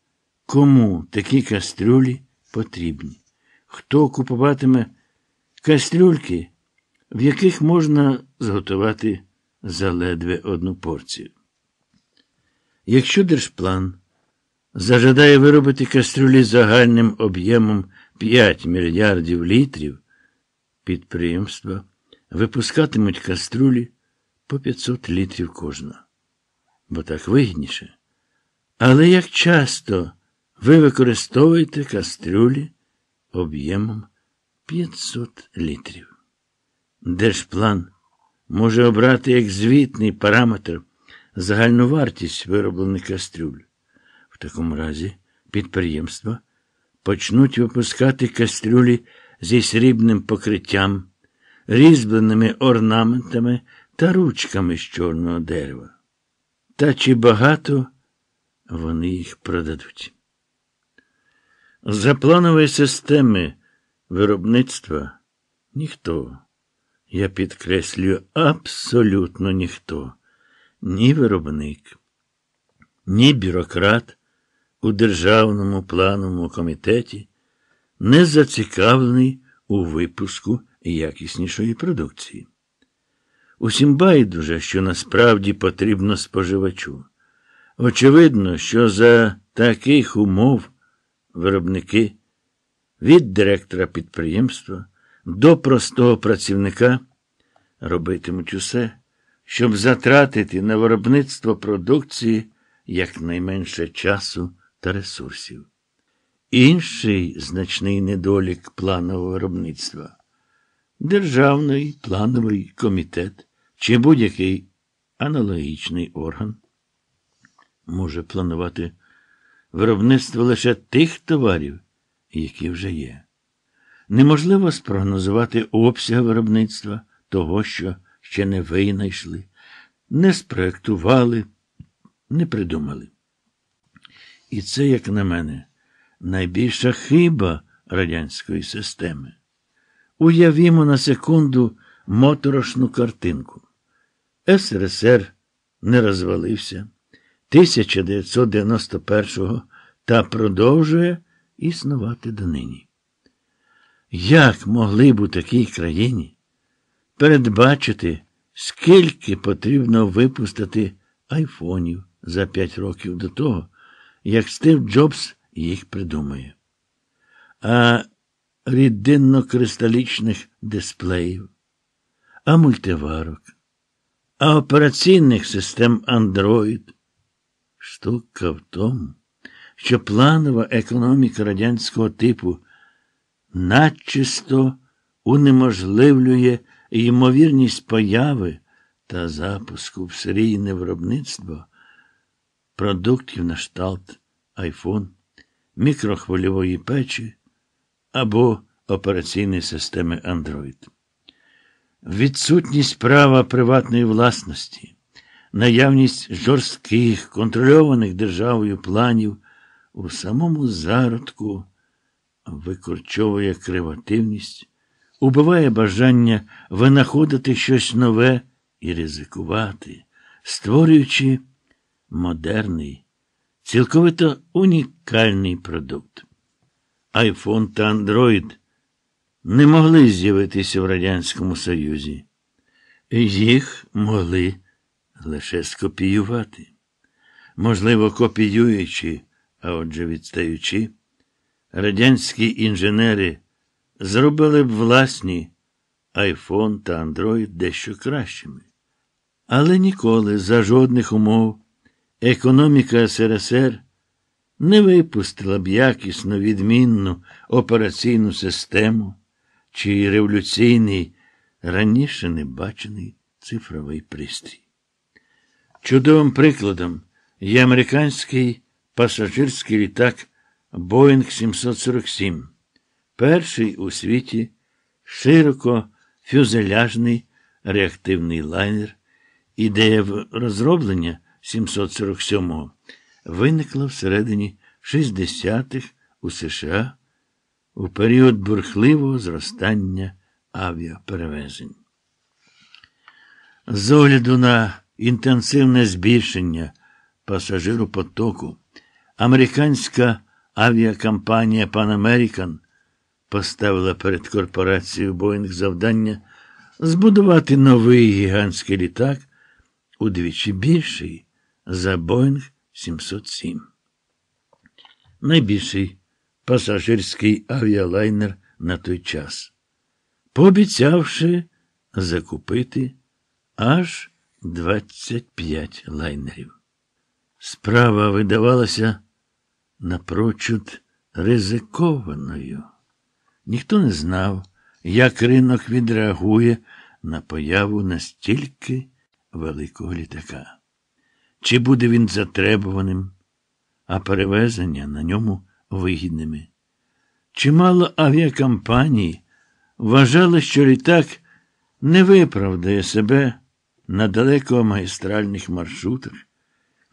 кому такі кастрюлі потрібні? Хто купуватиме кастрюльки, в яких можна зготувати заледве одну порцію? Якщо держплан зажадає виробити кастрюлі загальним об'ємом 5 мільярдів літрів, підприємства випускатимуть каструлі по 500 літрів кожна. Бо так вигідніше. Але як часто ви використовуєте кастрюлі об'ємом 500 літрів? Держплан може обрати як звітний параметр загальну вартість вироблених кастрюль. В такому разі підприємства почнуть випускати кастрюлі зі срібним покриттям, різьбленими орнаментами та ручками з чорного дерева. Та чи багато вони їх продадуть? За планової системи виробництва ніхто, я підкреслюю, абсолютно ніхто, ні виробник, ні бюрократ у Державному плановому комітеті не зацікавлений у випуску якіснішої продукції. Усім байдуже, що насправді потрібно споживачу. Очевидно, що за таких умов виробники від директора підприємства до простого працівника робитимуть усе, щоб затратити на виробництво продукції якнайменше часу та ресурсів. Інший значний недолік планового виробництва державний плановий комітет чи будь-який аналогічний орган може планувати виробництво лише тих товарів, які вже є. Неможливо спрогнозувати обсяг виробництва того, що ще не винайшли, не спроектували, не придумали. І це, як на мене, найбільша хиба радянської системи. Уявімо на секунду моторошну картинку. СРСР не розвалився 1991-го та продовжує існувати донині. Як могли б у такій країні передбачити, скільки потрібно випустити айфонів за 5 років до того, як Стив Джобс їх придумає? А рідинно-кристалічних дисплеїв, а мультиварок, а операційних систем Android. Штука в тому, що планова економіка радянського типу начисто унеможливлює ймовірність появи та запуску в серійне виробництво продуктів на шталт iPhone, мікрохвильової печі або операційної системи Android. Відсутність права приватної власності, наявність жорстких, контрольованих державою планів у самому зародку викорчовує креативність, убиває бажання винаходити щось нове і ризикувати, створюючи модерний, цілковито унікальний продукт. Айфон та Андроїд не могли з'явитися в Радянському Союзі. Їх могли лише скопіювати. Можливо, копіюючи, а отже відстаючи, радянські інженери зробили б власні айфон та Андроїд дещо кращими. Але ніколи за жодних умов економіка СРСР не випустила б якісно відмінну операційну систему чи революційний, раніше не бачений цифровий пристрій. Чудовим прикладом є американський пасажирський літак Boeing 747, перший у світі широко фюзеляжний реактивний лайнер. Ідея розроблення 747-го виникла всередині 60-х у США у період бурхливого зростання авіаперевезень. З огляду на інтенсивне збільшення пасажиропотоку, американська авіакомпанія Pan American поставила перед корпорацією Боїнг завдання збудувати новий гігантський літак удвічі більший за Боїнг 707. Найбільший пасажирський авіалайнер на той час, пообіцявши закупити аж 25 лайнерів. Справа видавалася напрочуд ризикованою. Ніхто не знав, як ринок відреагує на появу настільки великого літака. Чи буде він затребуваним, а перевезення на ньому вигідними? Чимало авіакомпаній вважали, що літак не виправдає себе на далекомагістральних маршрутах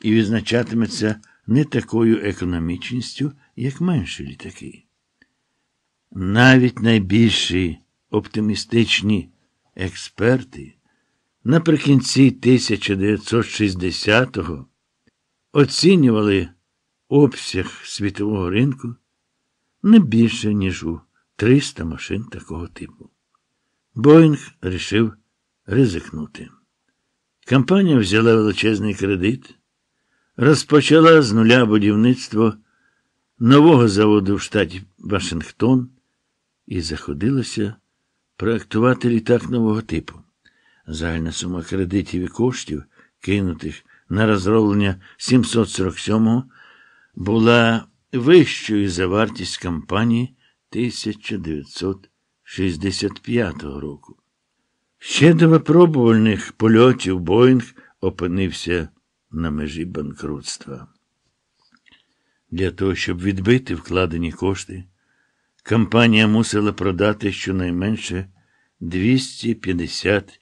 і відзначатиметься не такою економічністю, як менші літаки. Навіть найбільші оптимістичні експерти наприкінці 1960-го оцінювали обсяг світового ринку не більше, ніж у 300 машин такого типу. Боїнг рішив ризикнути. Компанія взяла величезний кредит, розпочала з нуля будівництво нового заводу в штаті Вашингтон і заходилася проектувати літак нового типу. Загальна сума кредитів і коштів, кинутих на розроблення 747-го, була вищою за вартість кампанії 1965 року. Ще до випробувальних польотів Боїнг опинився на межі банкрутства. Для того, щоб відбити вкладені кошти, компанія мусила продати щонайменше 250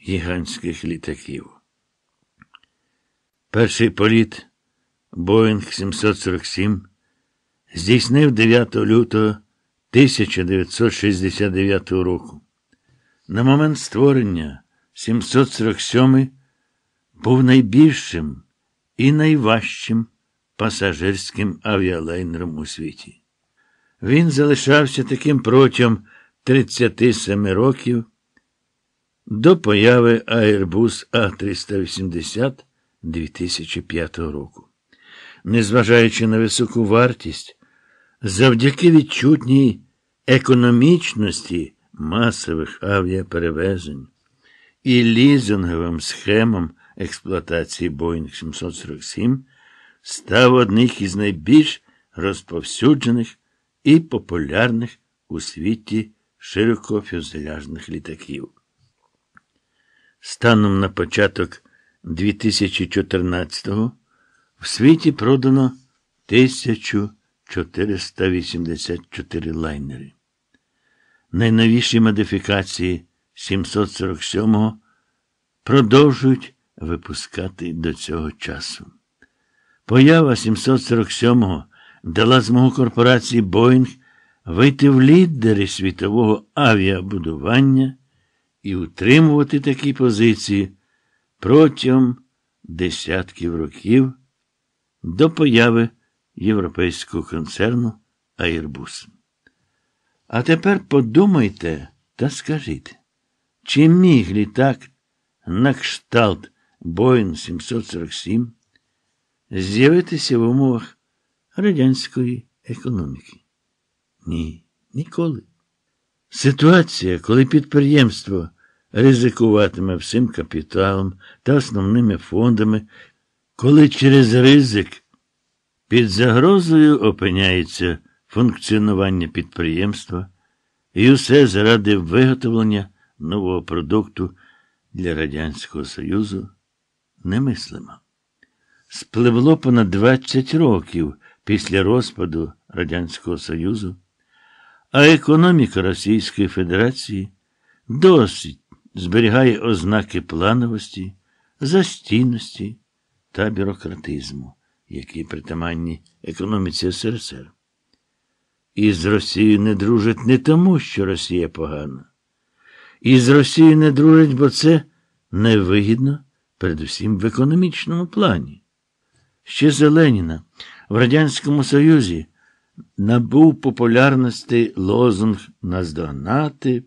гігантських літаків. Перший політ Боїнг 747 здійснив 9 лютого 1969 року. На момент створення 747 був найбільшим і найважчим пасажирським авіалайнером у світі. Він залишався таким протягом 37 років до появи Airbus A380 2005 року. Незважаючи на високу вартість, завдяки відчутній економічності масових авіаперевезень і лізинговим схемам експлуатації Boeing 747 став одним із найбільш розповсюджених і популярних у світі широкофюзеляжних літаків. Станом на початок 2014-го в світі продано 1484 лайнери. Найновіші модифікації 747-го продовжують випускати до цього часу. Поява 747-го дала змогу корпорації Боїнг вийти в лідери світового авіабудування і утримувати такі позиції протягом десятків років до появи європейського концерну Airbus. А тепер подумайте та скажіть, чи міг літак на кшталт Boeing 747 з'явитися в умовах радянської економіки? Ні, ніколи. Ситуація, коли підприємство ризикуватиме всім капіталом та основними фондами, коли через ризик під загрозою опиняється функціонування підприємства І усе заради виготовлення нового продукту для Радянського Союзу немислимо. Спливло понад 20 років після розпаду Радянського Союзу, а економіка Російської Федерації досить зберігає ознаки плановості, застійності та бюрократизму, які притаманні економіці СРСР. І з Росією не дружать не тому, що Росія погана. І з Росією не дружать, бо це невигідно, передусім в економічному плані. Ще за Леніна в Радянському Союзі набув популярності лозунг наздогнати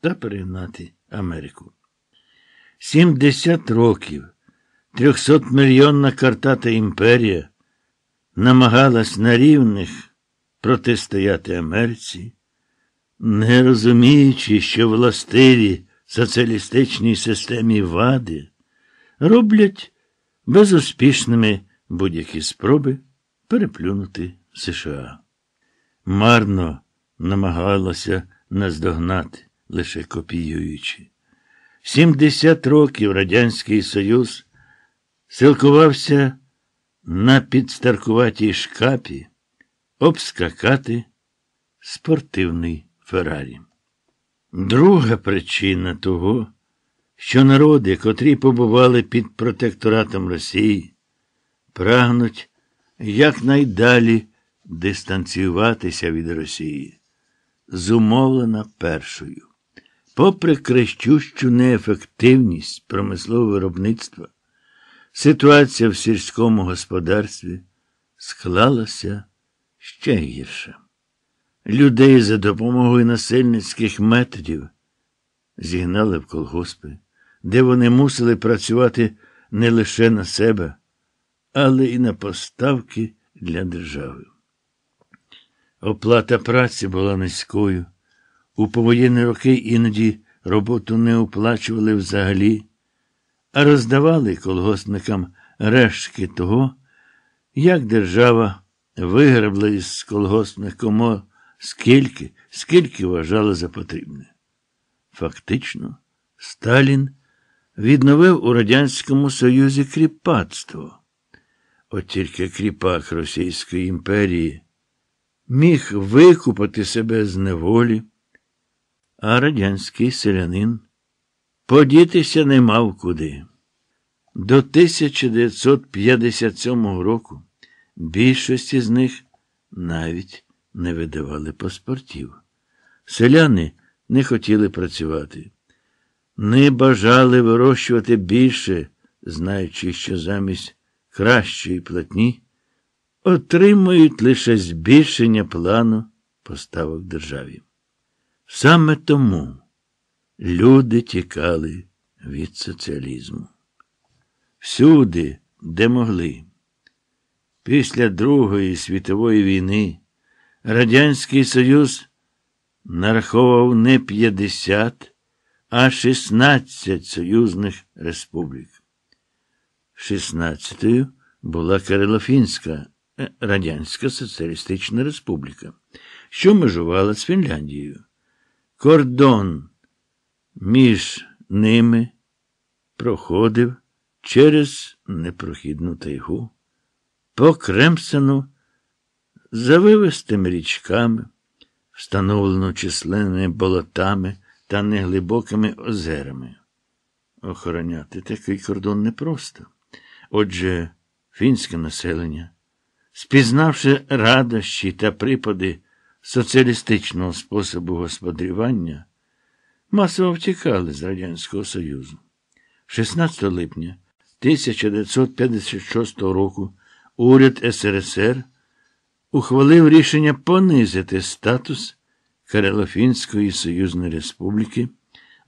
та перегнати Америку. 70 років 300-мільйонна картата імперія намагалась на рівних протистояти Америці, не розуміючи, що властиві соціалістичній системі вади роблять безуспішними будь-які спроби переплюнути США. Марно намагалася наздогнати, лише копіюючи. 70 років Радянський Союз силкувався на підстаркуватій шкапі обскакати спортивний Феррарі. Друга причина того, що народи, котрі побували під протекторатом Росії, прагнуть якнайдалі дистанціюватися від Росії, зумовлена першою. Попри крещущу неефективність промислового виробництва, ситуація в сільському господарстві склалася ще гірше. Людей за допомогою насильницьких методів зігнали в колгоспи, де вони мусили працювати не лише на себе, але і на поставки для держави. Оплата праці була низькою. У повоєнні роки іноді роботу не оплачували взагалі, роздавали колгоспникам рештки того, як держава вигребла із колгоспних комор скільки, скільки вважала за потрібне. Фактично, Сталін відновив у Радянському Союзі кріпацтво. От тільки кріпак Російської імперії міг викупати себе з неволі, а радянський селянин подітися не мав куди. До 1957 року більшості з них навіть не видавали паспортів. Селяни не хотіли працювати, не бажали вирощувати більше, знаючи, що замість кращої платні отримують лише збільшення плану поставок державі. Саме тому люди тікали від соціалізму. Всюди, де могли. Після Другої світової війни Радянський Союз нараховував не 50, а 16 союзних республік. 16-ю була Кирилофінська е, Радянська Соціалістична Республіка, що межувала з Фінляндією. Кордон між ними проходив через непрохідну тайгу, покремсану завивистими річками, встановлену численними болотами та неглибокими озерами. Охороняти такий кордон непросто. Отже, фінське населення, спізнавши радощі та припади соціалістичного способу господарювання, масово втікали з Радянського Союзу. 16 липня 1956 року уряд СРСР ухвалив рішення понизити статус Карелофінської Союзної Республіки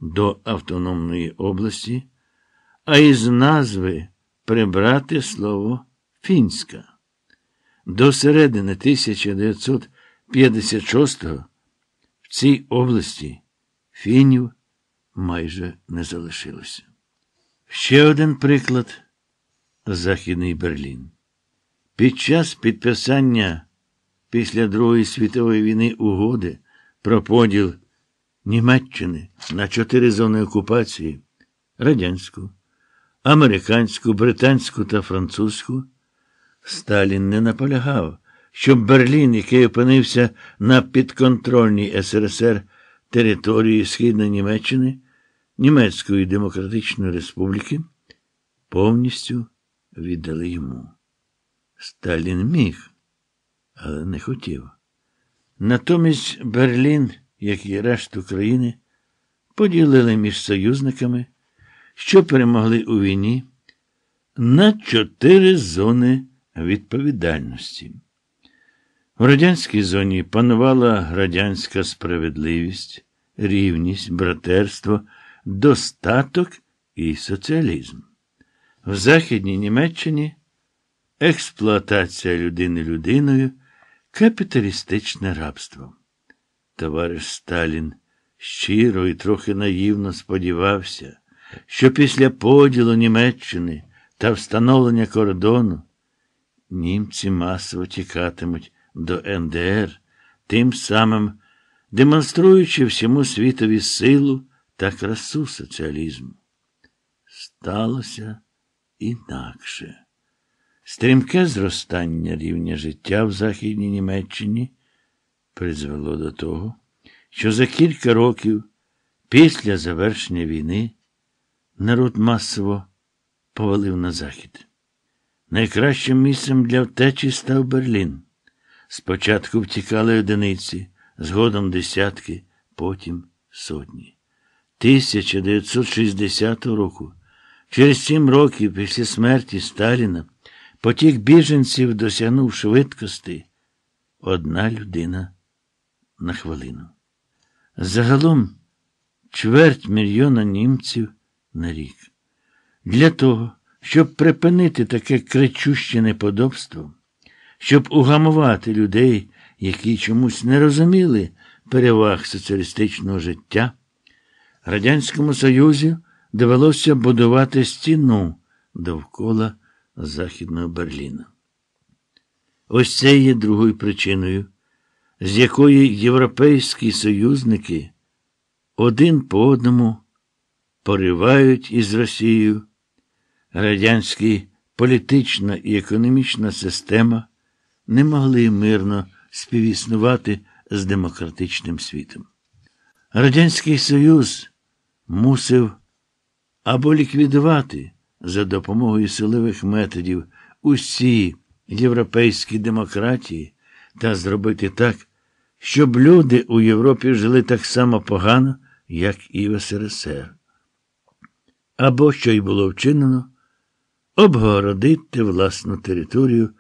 до Автономної області, а із назви прибрати слово фінська. До середини 1956-го в цій області фінів майже не залишилося. Ще один приклад Західний Берлін. Під час підписання після Другої світової війни угоди про поділ Німеччини на чотири зони окупації радянську, американську, британську та французьку, Сталін не наполягав, щоб Берлін, який опинився на підконтрольній СРСР території Східної Німеччини, Німецької Демократичної Республіки, повністю віддали йому. Сталін міг, але не хотів. Натомість Берлін, як і решту країни, поділили між союзниками, що перемогли у війні, на чотири зони відповідальності. В радянській зоні панувала радянська справедливість, рівність, братерство, достаток і соціалізм. В Західній Німеччині експлуатація людини людиною, капіталістичне рабство. Товариш Сталін щиро і трохи наївно сподівався, що після поділу Німеччини та встановлення кордону німці масово тікатимуть до НДР, тим самим демонструючи всьому світові силу та красу соціалізму. Сталося інакше. Стрімке зростання рівня життя в Західній Німеччині призвело до того, що за кілька років після завершення війни народ масово повалив на захід. Найкращим місцем для втечі став Берлін. Спочатку втікали одиниці, згодом десятки, потім сотні. 1960 року, через сім років після смерті Сталіна, потік біженців досягнув швидкості одна людина на хвилину. Загалом чверть мільйона німців на рік. Для того, щоб припинити таке кричуще неподобство, щоб угамувати людей, які чомусь не розуміли переваг соціалістичного життя, Радянському Союзі довелося будувати стіну довкола Західного Берліна. Ось це є другою причиною, з якої європейські союзники один по одному поривають із Росією радянська політична і економічна система не могли мирно співіснувати з демократичним світом. Радянський Союз мусив або ліквідувати за допомогою силових методів усі європейські демократії та зробити так, щоб люди у Європі жили так само погано, як і в СРСР. Або, що й було вчинено, обгородити власну територію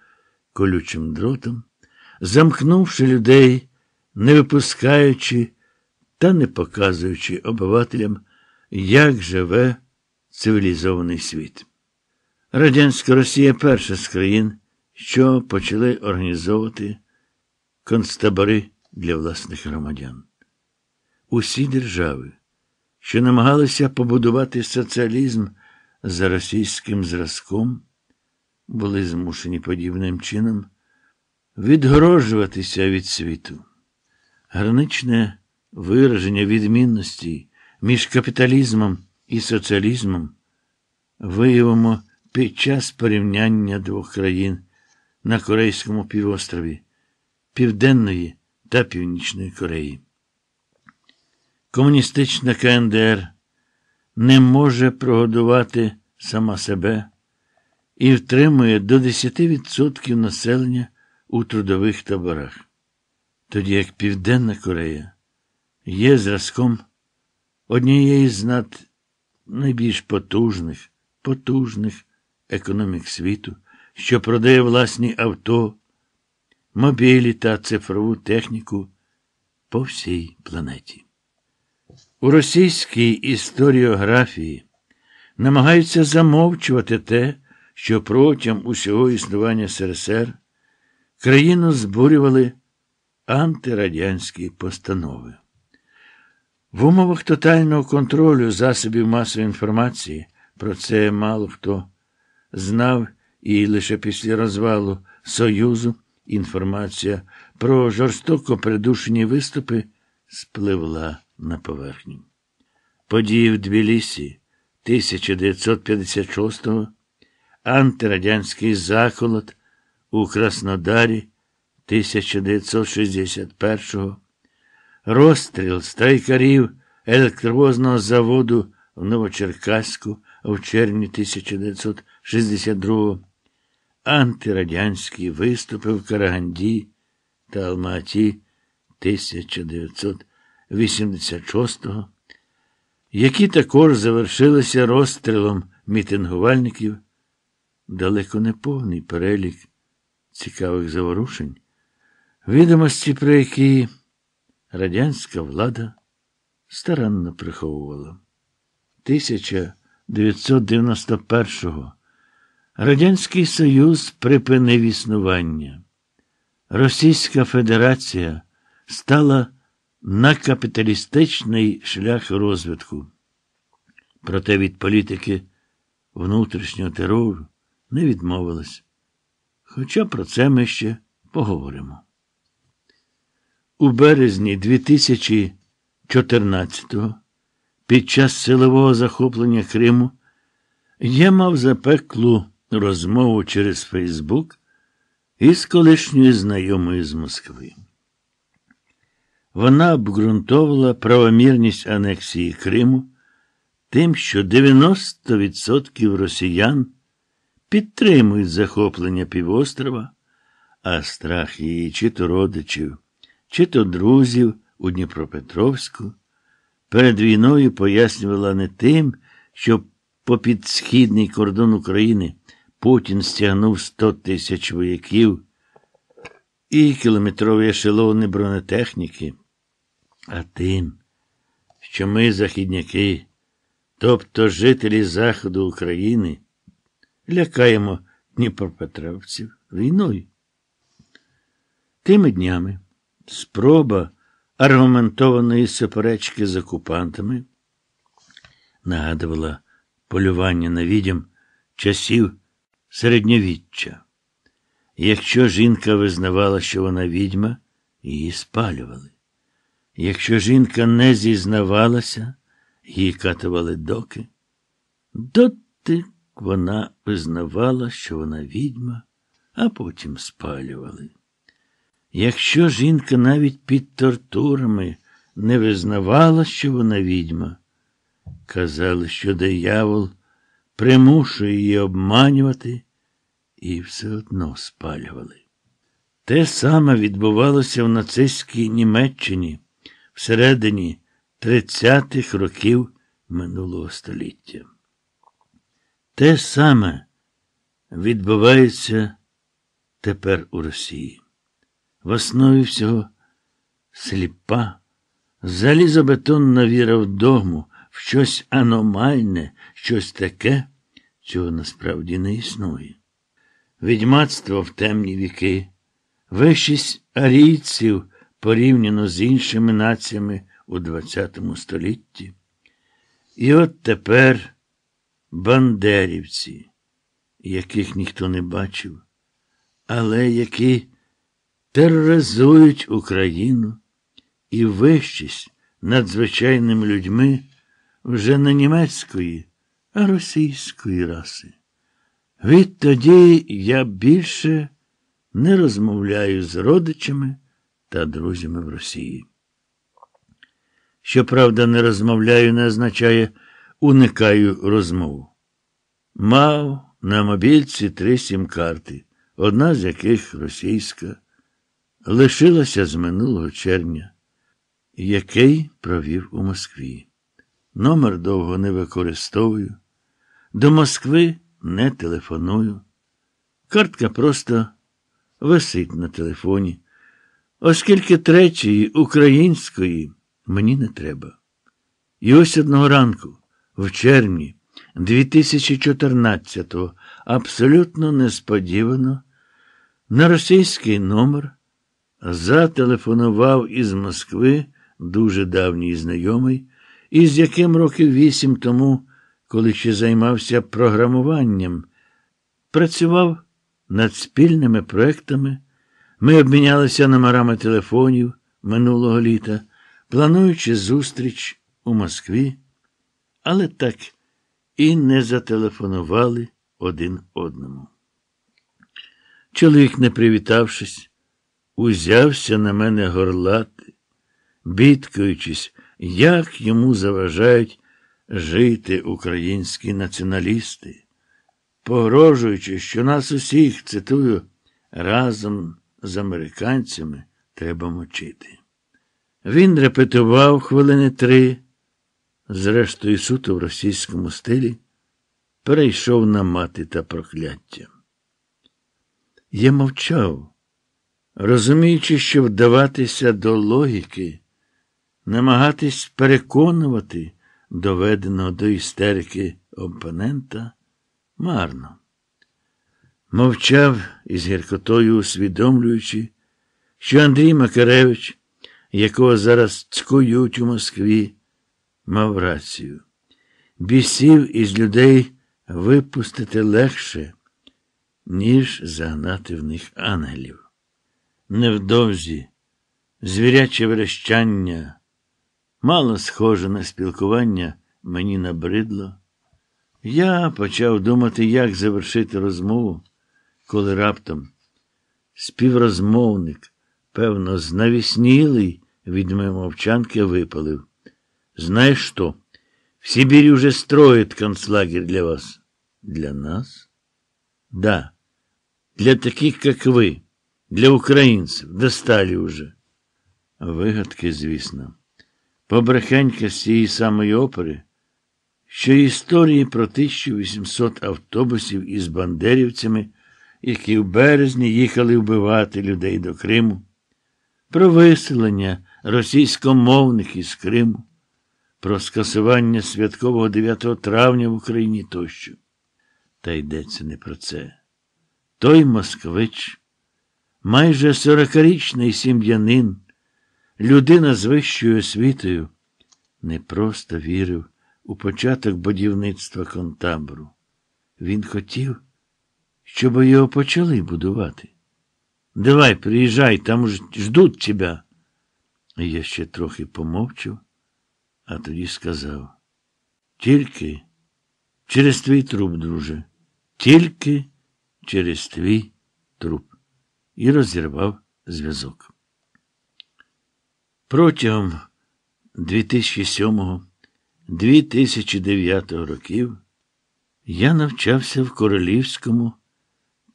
колючим дротом, замкнувши людей, не випускаючи та не показуючи обивателям, як живе цивілізований світ. Радянська Росія перша з країн, що почали організовувати концтабори для власних громадян. Усі держави, що намагалися побудувати соціалізм за російським зразком, були змушені подібним чином відгороджуватися від світу. Граничне вираження відмінності між капіталізмом і соціалізмом виявимо під час порівняння двох країн на Корейському півострові Південної та Північної Кореї. Комуністична КНДР не може прогодувати сама себе і втримує до 10% населення у трудових таборах, тоді як Південна Корея є зразком однієї з над найбільш потужних, потужних економік світу, що продає власні авто, мобілі та цифрову техніку по всій планеті. У російській історіографії намагаються замовчувати те, що протягом усього існування СРСР країну збурювали антирадянські постанови. В умовах тотального контролю засобів масової інформації про це мало хто знав, і лише після розвалу Союзу інформація про жорстоко придушені виступи спливла на поверхню. Події в Тбілісі 1956-го, антирадянський заколот у Краснодарі 1961-го, розстріл страйкарів електровозного заводу в Новочеркаську в червні 1962-го, антирадянські виступи в Караганді та Алматі 1986-го, які також завершилися розстрілом мітингувальників, далеко не повний перелік цікавих заворушень, відомості, про які радянська влада старанно приховувала. 1991-го Радянський Союз припинив існування. Російська Федерація стала на капіталістичний шлях розвитку. Проте від політики внутрішнього терору не відмовилась. Хоча про це ми ще поговоримо. У березні 2014-го, під час силового захоплення Криму, я мав запеклу розмову через Фейсбук із колишньою знайомою з Москви. Вона обґрунтовувала правомірність анексії Криму тим, що 90% росіян підтримують захоплення півострова, а страх її чи то родичів, чи то друзів у Дніпропетровську перед війною пояснювала не тим, що попід східний кордон України Путін стягнув 100 тисяч вояків і кілометрові ешелони бронетехніки, а тим, що ми, західняки, тобто жителі Заходу України, лякаємо Дніпропетровців війною. Тими днями спроба аргументованої суперечки з окупантами нагадувала полювання на відьом часів середньовіччя. Якщо жінка визнавала, що вона відьма, її спалювали. Якщо жінка не зізнавалася, її катували доки. Доти вона визнавала, що вона відьма, а потім спалювали. Якщо жінка навіть під тортурами не визнавала, що вона відьма, казали, що диявол примушує її обманювати, і все одно спалювали. Те саме відбувалося в нацистській Німеччині всередині 30-х років минулого століття. Те саме відбувається тепер у Росії. В основі всього сліпа, залізобетонна віра в догму, в щось аномальне, щось таке, чого насправді не існує. Відьмацтво в темні віки, вищість арійців порівняно з іншими націями у ХХ столітті. І от тепер бандерівці, яких ніхто не бачив, але які тероризують Україну і вищість над звичайними людьми вже не німецької, а російської раси. Відтоді я більше не розмовляю з родичами та друзями в Росії. Щоправда, не розмовляю не означає уникаю розмову. Мав на мобільці три сім-карти, одна з яких російська, лишилася з минулого червня, який провів у Москві. Номер довго не використовую. До Москви не телефоную. Картка просто висить на телефоні, оскільки третьої української мені не треба. І ось одного ранку, в червні 2014-го, абсолютно несподівано, на російський номер зателефонував із Москви дуже давній знайомий, із яким років вісім тому, коли ще займався програмуванням, працював над спільними проектами. Ми обмінялися номерами телефонів минулого літа. плануючи зустріч у Москві, але так і не зателефонували один одному. Чоловік, не привітавшись, узявся на мене горлати, бідкаючись, як йому заважають жити українські націоналісти, погрожуючи, що нас усіх, цитую, разом з американцями треба мочити. Він репетував хвилини три, зрештою суто в російському стилі, перейшов на мати та прокляття. Я мовчав, розуміючи, що вдаватися до логіки, намагатись переконувати доведеного до істерики опонента марно. Мовчав із гіркотою усвідомлюючи, що Андрій Макаревич, якого зараз цкують у Москві, мав рацію. Бісів із людей випустити легше, ніж загнати в них ангелів. Невдовзі звіряче верещання, мало схоже на спілкування, мені набридло. Я почав думати, як завершити розмову, коли раптом співрозмовник, певно, знавіснілий від моєї мовчанки випалив. Знаєш що? В Сибири уже строят концлагерь для вас. Для нас? Да. Для таких, как вы. Для українців. Достали уже. Вигадки, звісно. Побрехенька з цієї самої опери, що історії про 1800 автобусів із бандерівцями, які в березні їхали вбивати людей до Криму, про виселення російськомовних із Криму, про скасування святкового 9 травня в Україні тощо. Та йдеться не про це. Той москвич, майже сорокарічний сім'янин, людина з вищою освітою, не просто вірив у початок будівництва контабру. Він хотів, щоб його почали будувати. Давай, приїжджай, там ждуть тебе. Я ще трохи помовчав, а тоді сказав: тільки через твій труп, друже, тільки через твій труп. І розірвав зв'язок. Протягом 2007-2009 років я навчався в Королівському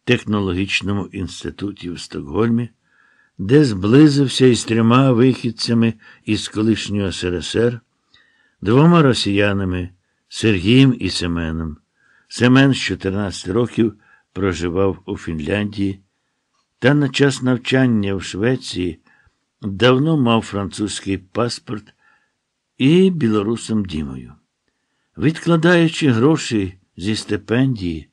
технологічному інституті в Стокгольмі, де зблизився із трьома вихідцями із колишнього СРСР, двома росіянами Сергієм і Семеном. Семен з 14 років проживав у Фінляндії та на час навчання в Швеції давно мав французький паспорт і білорусом Дімою. Відкладаючи гроші зі стипендії,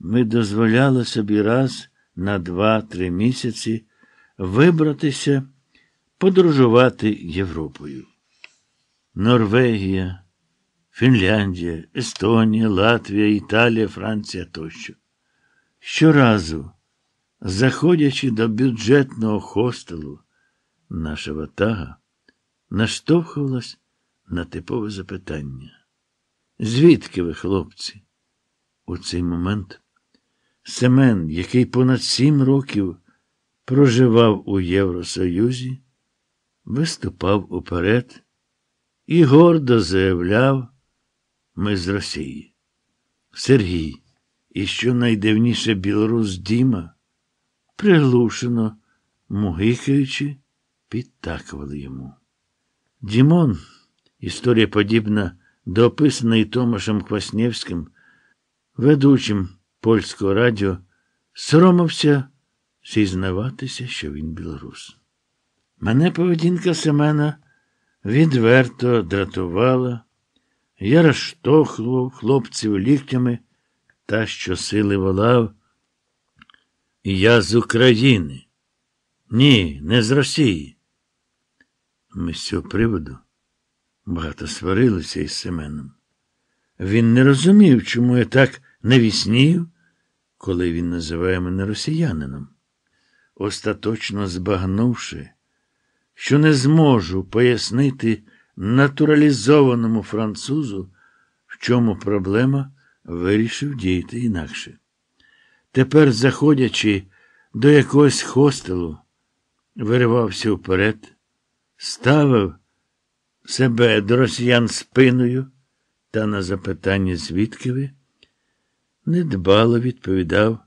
ми дозволяли собі раз на два-три місяці вибратися, подорожувати Європою. Норвегія, Фінляндія, Естонія, Латвія, Італія, Франція тощо. Щоразу, заходячи до бюджетного хостелу, наша ватага наштовхувалась на типове запитання. Звідки ви, хлопці? У цей момент Семен, який понад сім років проживав у Євросоюзі, виступав уперед і гордо заявляв ми з Росії. Сергій, і що найдивніше білорус Діма, приглушено, мугикаючи, підтакували йому. Дімон, історія подібна до описаної Томашем Кваснєвським, ведучим польського радіо, соромився зізнаватися, що він білорус. Мене поведінка Семена відверто дратувала, я розштовхував хлопців ліктями та щосили волав. Я з України. Ні, не з Росії. Ми з цього приводу багато сварилися із Семеном. Він не розумів, чому я так навіснію, коли він називає мене росіянином. Остаточно збагнувши, що не зможу пояснити натуралізованому французу, в чому проблема, вирішив діяти інакше. Тепер, заходячи до якогось хостелу, виривався вперед, ставив себе до росіян спиною та на запитання, звідки ви, недбало відповідав